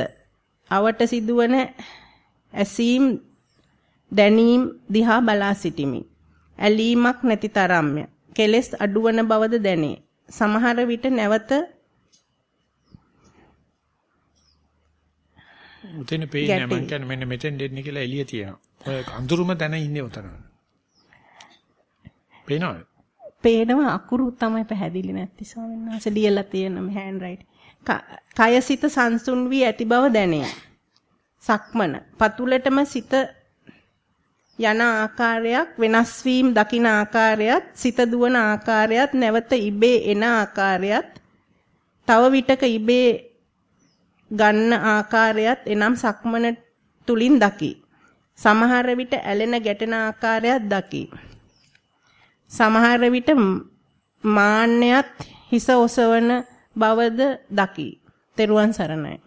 අවට සිදුවන ඇසීම් දැනීම් දිහා බලා සිටිමි. ඇලීමක් නැති තරම්ය. කෙලස් අඩුවන බවද දැනේ. සමහර විට නැවත උතෙන් පේන්නේ මම කියන්නේ මෙන්න මෙතෙන් දෙන්නේ කියලා එළිය තියෙනවා. ඔය අඳුරුම තැන ඉන්නේ උතන. පේනවද? පේනවා අකුරු තමයි පැහැදිලි නැති ස්වාමීන් වහන්සේ ලියලා තියෙන මේ හෑන්ඩ් රයිට්. කය සිත සංසුන් වී ඇති බව දැනේ. සක්මන. පතුලටම සිත යන ආකාරයක් වෙනස් වීම දකින ආකාරයත් සිත දුවන ආකාරයත් නැවත ඉබේ එන ආකාරයත් තව විටක ඉබේ ගන්න ආකාරයත් එනම් සක්මන තුලින් දකි. සමහර විට ඇලෙන ගැටෙන ආකාරයක් දකි. සමහර විට මාන්නයත් හිස ඔසවන බවද දකි. තෙරුවන් සරණයි.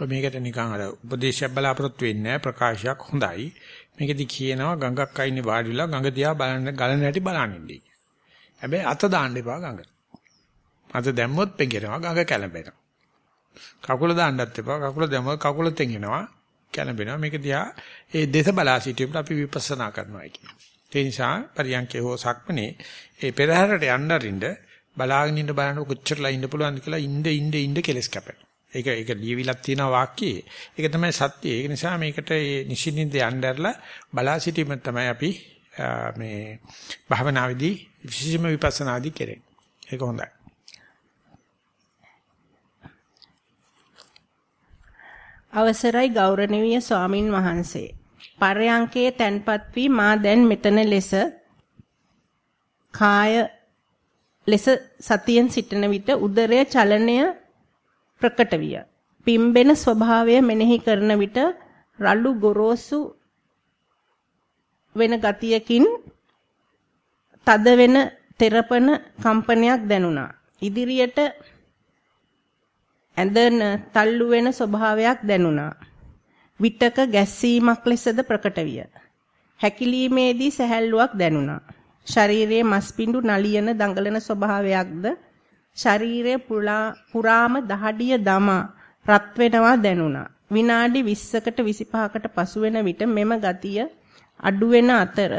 මේකට නිකන් අර උපදේශයක් බලාපොරොත්තු වෙන්නේ ප්‍රකාශයක් හොඳයි. මේකෙදි කියනවා ගඟක් අයිනේ වාඩිලා ගඟ දිහා බලන්න ගලන හැටි බලන්න ඉන්නේ. හැබැයි අත දාන්න එපා ගඟට. අත දැම්මොත් පෙඟෙනවා ගඟ කැළඹෙනවා. කකුල දාන්නත් එපා කකුල දැම්මොත් කකුල තෙඟෙනවා කැළඹෙනවා. මේක දිහා ඒ දෙස බලා සිටීමට අපි විපස්සනා කරනවා කියන්නේ. ඒ නිසා පරියන්කේ හෝ සක්මනේ ඒ පෙරහැරට යන්න අරින්න බලාගෙන ඉන්න බලන්න කොච්චරලා ඉන්න පුළුවන්ද කියලා ඉන්න ඉන්න ඉන්න කෙලස් කැපෙනවා. ඒක ඒක ලියවිලක් තියෙන වාක්‍යයේ. ඒක තමයි සත්‍ය. ඒක නිසා මේකට මේ නිසින්ින්ද යnderලා බලා සිටීම තමයි අපි මේ භාවනාවේදී විශේෂම විපස්සනාදී කරන්නේ. ඒක හොඳයි. අවසරයි ගෞරවනීය ස්වාමින් වහන්සේ. පරයන්කේ තැන්පත් වී මා දැන් මෙතන ලෙස කාය ලෙස සතියෙන් සිටින විට උදරය චලනය ප්‍රකට විය. පිම්බෙන ස්වභාවය මෙනෙහි කරන විට රළු ගොරෝසු වෙන ගතියකින් තද වෙන තෙරපන කම්පනයක් දැනුණා. ඉදිරියට ඇඳන තල්ලු වෙන ස්වභාවයක් දැනුණා. විටක ගැස්සීමක් ලෙසද ප්‍රකට විය. හැකිලීමේදී සැහැල්ලුවක් දැනුණා. ශරීරයේ මස්පිඬු නලියන දඟලන ස්වභාවයක්ද ශරීරය පුරාම දහඩිය දමා රත් වෙනවා දැනුණා. විනාඩි 20කට 25කට පසු වෙන විට මෙම ගතිය අඩු වෙන අතර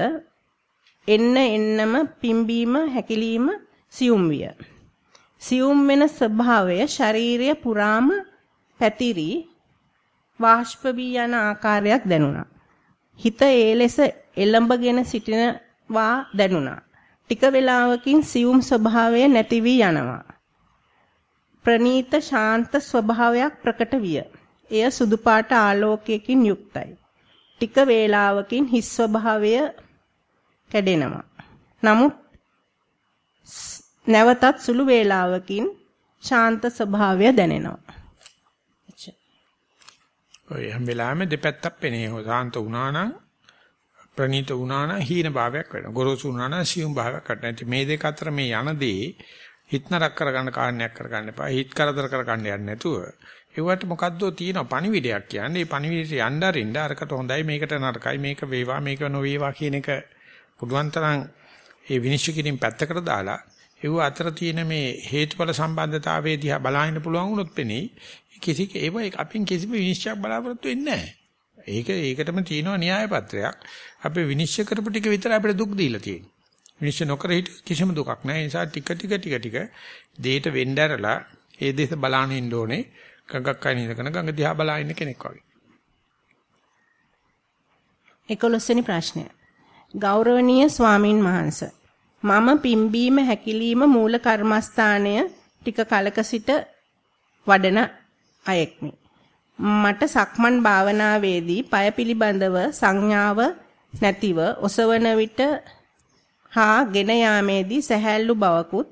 එන්න එන්නම පිම්බීම හැකිලිම සියුම් විය. සියුම් වෙන ස්වභාවය ශරීරය පුරාම පැතිරි වාෂ්ප වී යන ආකාරයක් දැනුණා. හිත ඒ ලෙස එළඹගෙන සිටිනවා දැනුණා. ටික වේලාවකින් සියුම් ස්වභාවය නැති වී යනවා. ප්‍රනීත ශාන්ත ස්වභාවයක් ප්‍රකට විය. එය සුදු පාට ආලෝකයකින් යුක්තයි. ටික වේලාවකින් හිස් ස්වභාවය කැඩෙනවා. නමුත් නැවතත් සුළු වේලාවකින් ශාන්ත ස්වභාවය දැනෙනවා. ඔය හැම වෙලාවෙම දෙපැත්තක් පෙනේ. සාන්ත වුණා නම් ප්‍රණීත වුණා නම් හීන භාවයක් වෙනවා. ගොරෝසු වුණා නම් සියුම් භාවයක් වෙනවා. මේ දෙක අතර මේ යන දේ හිත නරක කරගන්න කාරණයක් කරගන්න එපා. හිත කරදර කරගන්න යන්නේ නැතුව ඒවට මොකද්දෝ තියෙනවා පණිවිඩයක් කියන්නේ. මේ පණිවිඩයට යන්න අරින්න අරකට හොඳයි මේකට නරකයි මේක වේවා මේක නොවේවා කියන එක පුදුවන් තරම් ඒ විනිශ්චය කිරීම පැත්තකට දාලා ඒව අතර තියෙන මේ හේතුඵල සම්බන්ධතාවයේ දිහා බලන්න පුළුවන් වුණොත් පෙනේ කිසි ඒව අපෙන් කිසිම විනිශ්චයක් බලාපොරොත්තු වෙන්නේ නැහැ. ඒක ඒකටම තියෙනවා න්‍යාය පත්‍රයක්. අපි විනිශ්චය කරපු ටික විතර අපිට දුක් දීලා තියෙනවා. විනිශ්චය නොකර හිට කිසිම දුකක් නැහැ. ඒ නිසා ටික ටික ටික ටික දේට වෙන්න ඇරලා ඒ දේශ බලාගෙන ඉන්න ඕනේ. ගඟක් අයින ඉඳගෙන ගඟ දිහා බලා ඉන්න කෙනෙක් වගේ. 11 වෙනි ප්‍රශ්නය. ගෞරවනීය ස්වාමින් වහන්සේ මම පිම්බීම හැකිලිම මූල කර්මස්ථානය ටික කලක සිට වඩන අයෙක්මි. මට සක්මන් භාවනාවේදී পায় පිළිබඳව සංඥාව නැතිව ඔසවන විට හා ගෙන යාමේදී සැහැල්ලු බවකුත්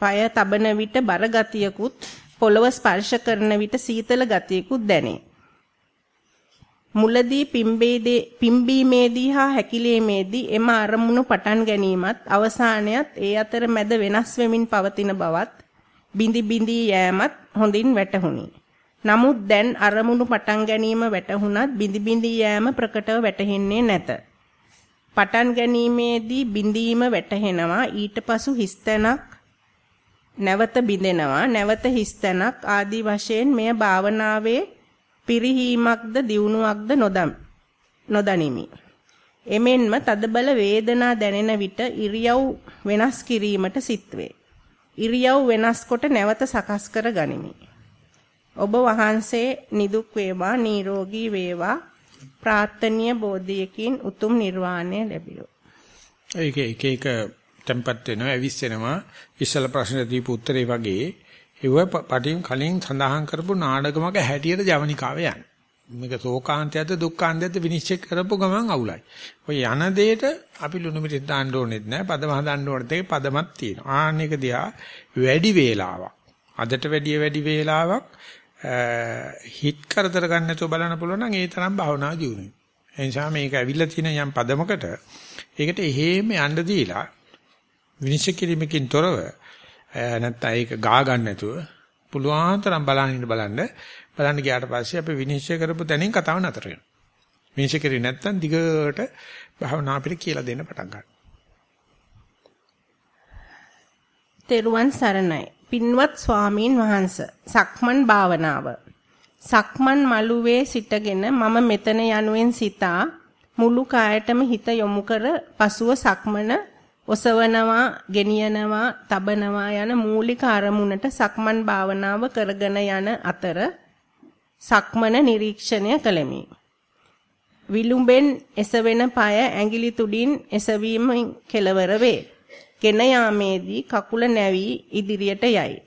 পায় තබන විට බර ගතියකුත් පොළව ස්පර්ශ කරන විට සීතල ගතියකුත් දැනේ. මුලදී පිම්බීමේදී හා හැකිලීමේදී එම අරමුණු පටන් ගැනීමත් අවසානයත් ඒ අතර මැද වෙනස් වෙමින් පවතින බවත් බිඳි බිඳි යෑමත් හොඳින් වැටහුණි. නමුත් දැන් අරමුණු පටන් ගැනීම වැටහුණත් බිඳි බිඳි යෑම ප්‍රකටව වැටහෙන්නේ නැත. පටන් ගැනීමේදී බිඳීම වැටහෙනවා ඊට පසු හිස්තැනක් නැවත බිඳෙනවා නැවත හිස්තැනක් ආදී වශයෙන් මෙය භාවනාවේ පිරිහීමක්ද දියුණුවක්ද නොදම් නොදනිමි. එමෙන්ම තදබල වේදනා දැනෙන විට ඉරියව් වෙනස් කිරීමට සිත්වේ. ඉරියව් වෙනස් කොට නැවත සකස් කර ගනිමි. ඔබ වහන්සේ නිදුක් වේවා නිරෝගී වේවා ප්‍රාර්ථනීය බෝධියකින් උතුම් නිර්වාණය ලැබියෝ. ඒක එක එක tempat වෙනවා ඇවිස්සෙනවා ඉස්සල ප්‍රශ්න දීපු උත්තරේ වගේ ඒව පටින් කලින් සඳහන් කරපු නාඩගමක හැටියට ජවනිකාව යන්නේ. මේක ශෝකාන්තයද දුක්ඛාන්තයද විනිශ්චය කරපු ගමන් අවුලයි. ඔය යන දෙයට අපි ලුණු මිරිස් දාන්න ඕනෙත් නැහැ. පදම හදන්න ඕනෙත් ඒක පදමක් තියෙනවා. ආන්න එක දිහා වැඩි වේලාවක්. අදට වැඩිය වැඩි වේලාවක් හිට කරදර ගන්න නැතුව බලන්න පුළුවන් නම් ඒ තරම් භාවනා දියුනේ. ඒ නිසා මේක ඇවිල්ලා තියෙන යම් පදමකට ඒකට එහෙම යන්න දීලා විනිශ්චය කිරීමකින් තොරව නැත්නම් ඒක ගා ගන්න නැතුව පුළුවන් තරම් බලන්න ඉන්න බලන්න බලන්න ගියාට පස්සේ අපි විනිශ්චය කරපු තැනින් කතාව නතර වෙනවා. විනිශ්චය කරේ නැත්නම් දිගට භාවනා අපිට කියලා දෙන්න පටන් ගන්නවා. තෙරුවන් සරණයි. පින්වත් ස්වාමීන් වහන්ස සක්මන් භාවනාව. සක්මන් මළුවේ සිටගෙන මම මෙතන යනුවෙන් සිතා මුළු කායටම හිත යොමු කර පසුව සක්මන ඔසවනවා, ගෙනියනවා, තබනවා යන මූලික අරමුණට සක්මන් භාවනාව කරගෙන යන අතර සක්මන නිරීක්ෂණය කළෙමි. විලුඹෙන් එසවෙන পায় ඇඟිලි තුඩින් එසවීමෙන් කෙලවර වේ. ගෙන යාමේදී කකුල නැවී ඉදිරියට යයි.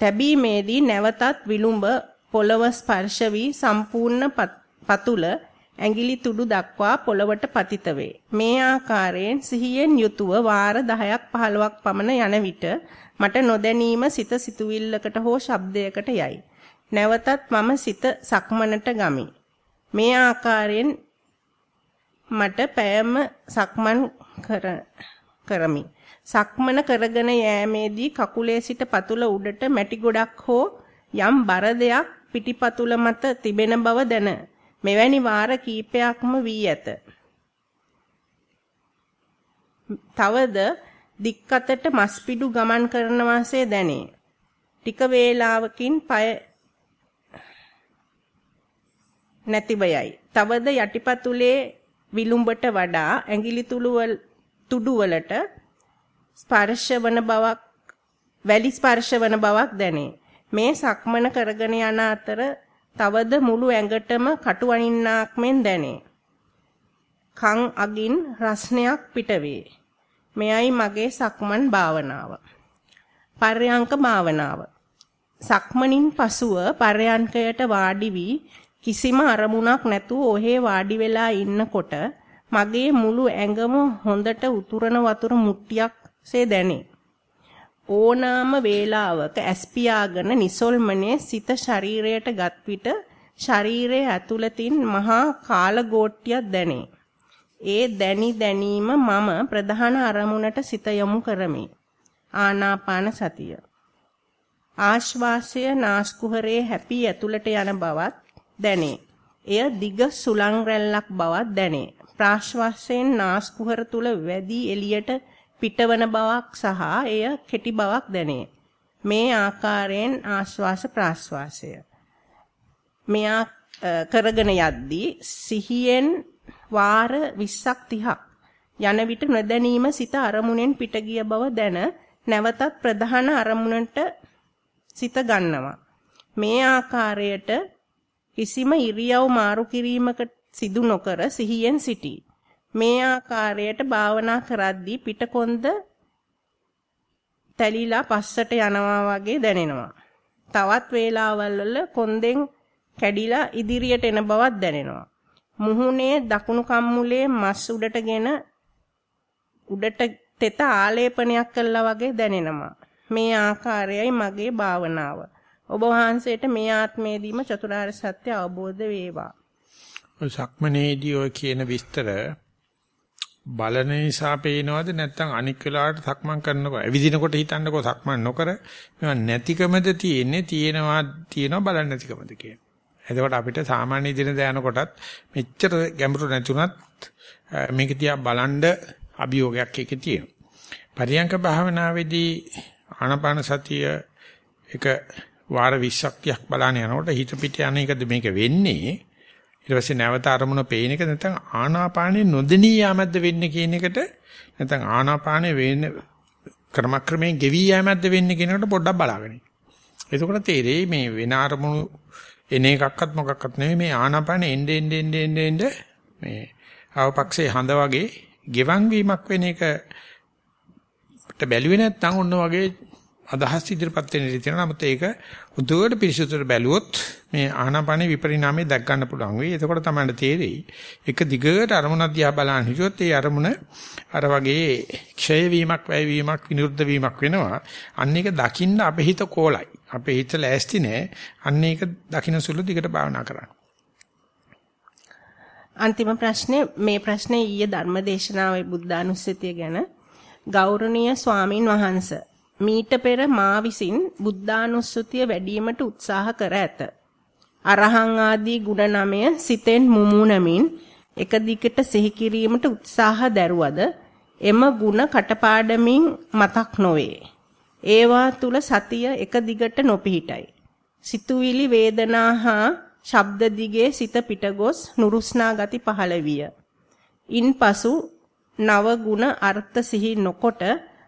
තැබීමේදී නැවතත් විලුඹ පොළව ස්පර්ශ වී සම්පූර්ණ පතුල ඇඟිලි තුඩු දක්වා පොළවට පතිත වේ. මේ ආකාරයෙන් සිහියෙන් යුතුව වාර 10ක් 15ක් පමණ යන විට මට නොදැනීම සිත සිතුවිල්ලකට හෝ ශබ්දයකට යයි. නැවතත් මම සිත සක්මනට ගමි. මේ ආකාරයෙන් මට පෑම සක්මන් කරමි. සක්මන කරගෙන යෑමේදී කකුලේ සිට පතුල උඩට මැටි ගොඩක් හෝ යම් බර දෙයක් පිටිපතුල මත තිබෙන බව දැන මෙවැනි වාර කීපයක්ම වී ඇත. තවද දික්කතට මස්පිඩු ගමන් කරන වාසේ දැනේ. ටික වේලාවකින් পায় නැතිව යයි. තවද යටිපතුලේ විලුඹට වඩා ඇඟිලි තුඩු වලට ස්පර්ශ වන බවක් වැලි ස්පර්ශ වන බවක් දැනේ. මේ සක්මන කරගෙන යන අතර තවද මුළු ඇඟටම කටු අනින්නාක් මෙන් දැනේ. කන් අගින් රස්නයක් පිටවේ. මෙයයි මගේ සක්මන් භාවනාව. පර්යංක භාවනාව. සක්මනින් පසුව පර්යංකයට වාඩි වී කිසිම අරමුණක් නැතුව ඔහේ වාඩි වෙලා ඉන්නකොට මගේ මුළු ඇඟම හොඳට උතුරන වතුර මුට්ටියක්සේ දැනේ. ඕනාම වේලාවක ඇස්පියාගෙන නිසොල්මනේ සිත ශරීරයට ගත් විට ශරීරයේ ඇතුළතින් මහා කාලගෝට්ටියක් දැනේ. ඒ දැනි දැනීම මම ප්‍රධාන අරමුණට සිත යොමු කරමි. ආනාපාන සතිය. ආශ්වාසය නාස්කුහරේ හැපී ඇතුළට යන බවත් දැනේ. එය දිග සුලං රැල්ලක් බවත් දැනේ. ප්‍රාශ්වාසයෙන් නාස්කුහර තුල වැඩි එළියට පිටවන බවක් සහ එය කෙටි බවක් දැනේ. මේ ආකාරයෙන් ආශ්වාස ප්‍රාශ්වාසය. මෙයා කරගෙන යද්දී සිහියෙන් වාර 20ක් 30ක් යන විට නොදැනීම සිත අරමුණෙන් පිට ගිය බව දැන නැවතත් ප්‍රධාන අරමුණට සිත ගන්නවා. මේ ආකාරයට කිසිම ඉරියව් මාරු කිරීමකට සිදු නොකර සිහියෙන් සිටී. මේ ආකාරයට භාවනා කරද්දී පිටකොන්ද තැලිලා පස්සට යනවා වගේ දැනෙනවා. තවත් වේලාවල් වල කොන්දෙන් කැඩිලා ඉදිරියට එන බවක් දැනෙනවා. මුහුණේ දකුණු කම්මුලේ මස් උඩටගෙන උඩට තෙත ආලේපනයක් කළා වගේ දැනෙනවා. මේ ආකාරයයි මගේ භාවනාව. ඔබ වහන්සේට මේ ආත්මයේදීම චතුරාර්ය සත්‍ය අවබෝධ වේවා. සක්මනේදී ඔය කියන විස්තර බලන නිසා පේනවද නැත්නම් අනික් වෙලාවට සක්මන් කරනකොට ඇවිදිනකොට හිතන්නකෝ සක්මන් නොකර මේවා නැතිකමද තියෙන්නේ තියෙනවා තියෙනවා බලන්න නැතිකමද කියන. එතකොට අපිට සාමාන්‍ය දින දයනකොටත් මෙච්චර ගැඹුරු නැතුණත් මේක තියා බලන්න අභියෝගයක් එකේ තියෙනවා. පරියංක භාවනාවේදී ආනාපාන සතිය එක වාර 20ක් 30ක් බලන යනකොට හිත පිට යන එකද මේක වෙන්නේ ඊට පස්සේ නැවත අරමුණ පේන එක නැත්නම් ආනාපානෙ නොදෙනී යෑමක්ද වෙන්නේ කියන එකට නැත්නම් ආනාපානෙ වෙන ක්‍රමක්‍රමයෙන් ගෙවි යෑමක්ද වෙන්නේ කියන එකට පොඩ්ඩක් බලාගන්න. එතකොට තේරෙයි මේ වෙන අරමුණු එන එකක්වත් මොකක්වත් නෙවෙයි මේ ආනාපානෙ එnde end end end end මේ අවපක්ෂේ හඳ වගේ ගෙවන් වීමක් වෙන එක බැලුවේ නැත්නම් ඔන්න වගේ අදහස් ඉදිරිපත් වෙන ඉතින් නමුත් ඒක උදේට පිරිසුදුට බැලුවොත් මේ ආනාපාන විපරිණාමය දැක් ගන්න පුළුවන් වෙයි. එතකොට තමයි තේරෙයි. එක දිගට අරමුණ දිහා බලන හිටියොත් ඒ අරමුණ අර වගේ ක්ෂය වීමක්, වැය වීමක්, විනිරුද්ධ වීමක් වෙනවා. අන්න ඒක දකින්න අපේ හිත කෝලයි. අපේ හිත ලෑස්ති නෑ. අන්න ඒක දකින්න සුළු දිගට භාවනා කරන්න. අන්තිම ප්‍රශ්නේ මේ ප්‍රශ්නේ ඊයේ ධර්මදේශනාවේ බුද්ධානුස්සතිය ගැන ගෞරවනීය ස්වාමින් වහන්සේ මීට පෙර මා විසින් බුද්ධානුස්සතිය වැඩිවීමට උත්සාහ කර ඇත. අරහං ආදී ගුණ නමය සිතෙන් මුමුණමින් එක දිගට සිහි කිරීමට උත්සාහ දැරුවද එම ගුණ කටපාඩමින් මතක් නොවේ. ඒවා තුල සතිය එක දිගට නොපිහිටයි. සිතුවිලි වේදනා හා ශබ්ද දිගේ සිත පිටගොස් නුරුස්නා ගති පහළ විය. ඉන්පසු නව ගුණ අර්ථ සිහි නොකොට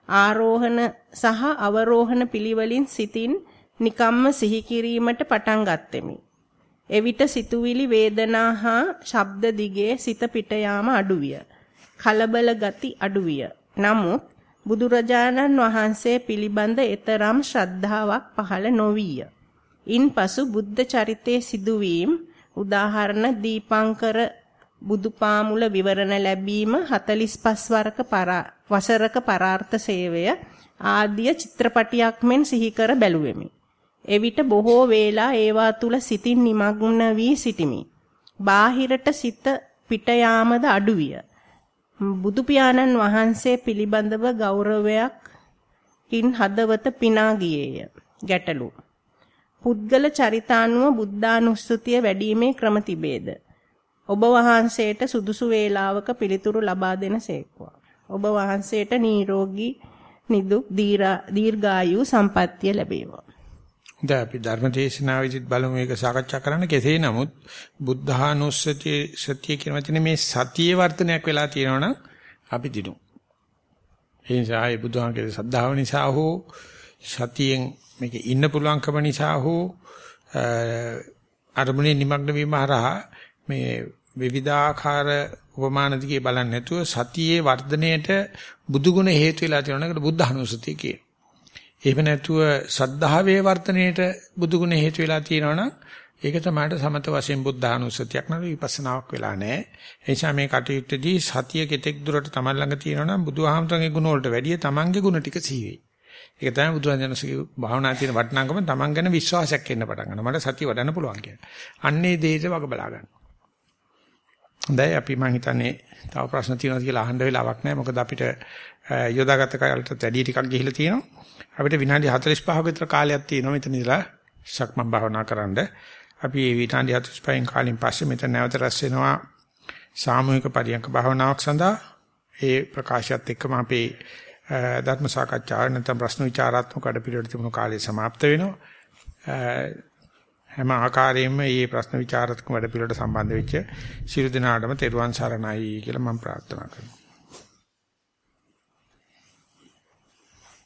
ආරෝහණ සහ අවරෝහණ පිළිවෙලින් සිතින් නිකම්ම සිහි කිරීමට පටන් ගත්ෙමි. එවිට සිතුවිලි වේදනා හා ශබ්ද දිගේ සිත පිට යාම අඩුවිය. කලබල ගති අඩුවිය. නමුත් බුදුරජාණන් වහන්සේ පිළිබඳ ඊතරම් ශ්‍රද්ධාවක් පහළ නොවිය. ඉන්පසු බුද්ධ චරිතයේ සිදුවීම් උදාහරණ දීපංකර බුදුපාමුල විවරණ ලැබීම 45 වරක වසරක පරාර්ථ සේවය ආදිය චිත්‍රපටියක් මෙන් සිහි කර බැලුවෙමි. එවිට බොහෝ වේලා ඒවා තුල සිතින් නිමග්න වී සිටිමි. බාහිරට සිත පිට යාමද අඩුවිය. බුදු පියාණන් වහන්සේ පිළිබඳව ගෞරවයක් කින් හදවත පිනා ගියේය. ගැටලු. පුද්ගල චරිතානුව බුද්ධානුස්සතිය වැඩිීමේ ක්‍රම තිබේද? ඔබ වහන්සේට සුදුසු වේලාවක පිළිතුරු ලබා දෙනසේක්වා. ඔබ වහන්සේට නිරෝගී නිදුක් දීර්ඝායු සම්පන්නිය ලැබේවා. දැන් අපි ධර්මදේශනාවෙදිත් බලමු මේක සාකච්ඡා කරන්න කෙසේ නමුත් බුද්ධානුස්සතිය සතිය කියන වචනේ මේ සතියේ වර්ධනයක් වෙලා තියෙනවනම් අපි දිනු. ඒ නිසා ඒ බුදුහාමගේ සද්ධාව නිසා හෝ සතියෙන් මේක ඉන්න පුළුවන්කම නිසා හෝ අරමුණේ නිමග්න වීම හරහා මේ විවිධාකාර උපමාන දිගේ බලන්නේ නැතුව සතියේ වර්ධනයේට බුදුගුණ හේතු වෙලා තියෙන එකට බුද්ධානුස්සතිය කියනවා. එහෙම නැතුව සද්ධාවේ වර්ධනයේට බුදුගුණ හේතු වෙලා තියෙනවනම් ඒක තමයි සමත වශයෙන් බුද්ධානුස්සතියක් නේද විපස්සනාවක් වෙලා නැහැ. ඒ නිසා මේ කටයුත්තේදී සතිය කෙතෙක් දුරට තමන් ළඟ තියෙනවනම් බුදුහාමතුන්ගේ ගුණ වලට වැඩිය තමන්ගේ ගුණ ටික සීවේ. ඒක තමයි බුදුරජාණන්සේගේ භාවනා තියෙන වටිනාකම තමන් ගැන විශ්වාසයක් එන්න පටන් ගන්නවා. මට සතිය වඩන්න පුළුවන් කියලා. අන්නේ දෙයට වග බලා ගන්න. හොඳයි අපි මම හිතන්නේ තව ප්‍රශ්න තියෙනවා කියලා අහන්න වෙලාවක් නැහැ. මොකද අපිට යොදාගත්ත කාලයට වැඩි ටිකක් ගිහිලා තියෙනවා. අපිට විනාඩි 45ක විතර කාලයක් තියෙනවා මෙතන ඉඳලා සක්මන් භාවනා කරන්න. අපි මේ විනාඩි 45න් කාලෙන් පස්සේ මෙතන නැවත රැස් වෙනවා සාමූහික පරියන්ක භාවනාවක් සඳහා. ඒ ප්‍රකාශයත් එක්කම අපේ ධර්ම සාකච්ඡාව නැත්නම් ප්‍රශ්න විචාරාත්මක වැඩපිළිවෙල තිබුණු කාලය સમાપ્ત වෙනවා. හැම ආකාරයෙන්ම මේ ප්‍රශ්න විචාරාත්මක වැඩපිළිවෙලට සම්බන්ධ වෙච්ච සියලු දෙනාටම තෙරුවන් සරණයි කියලා මම ප්‍රාර්ථනා කරනවා.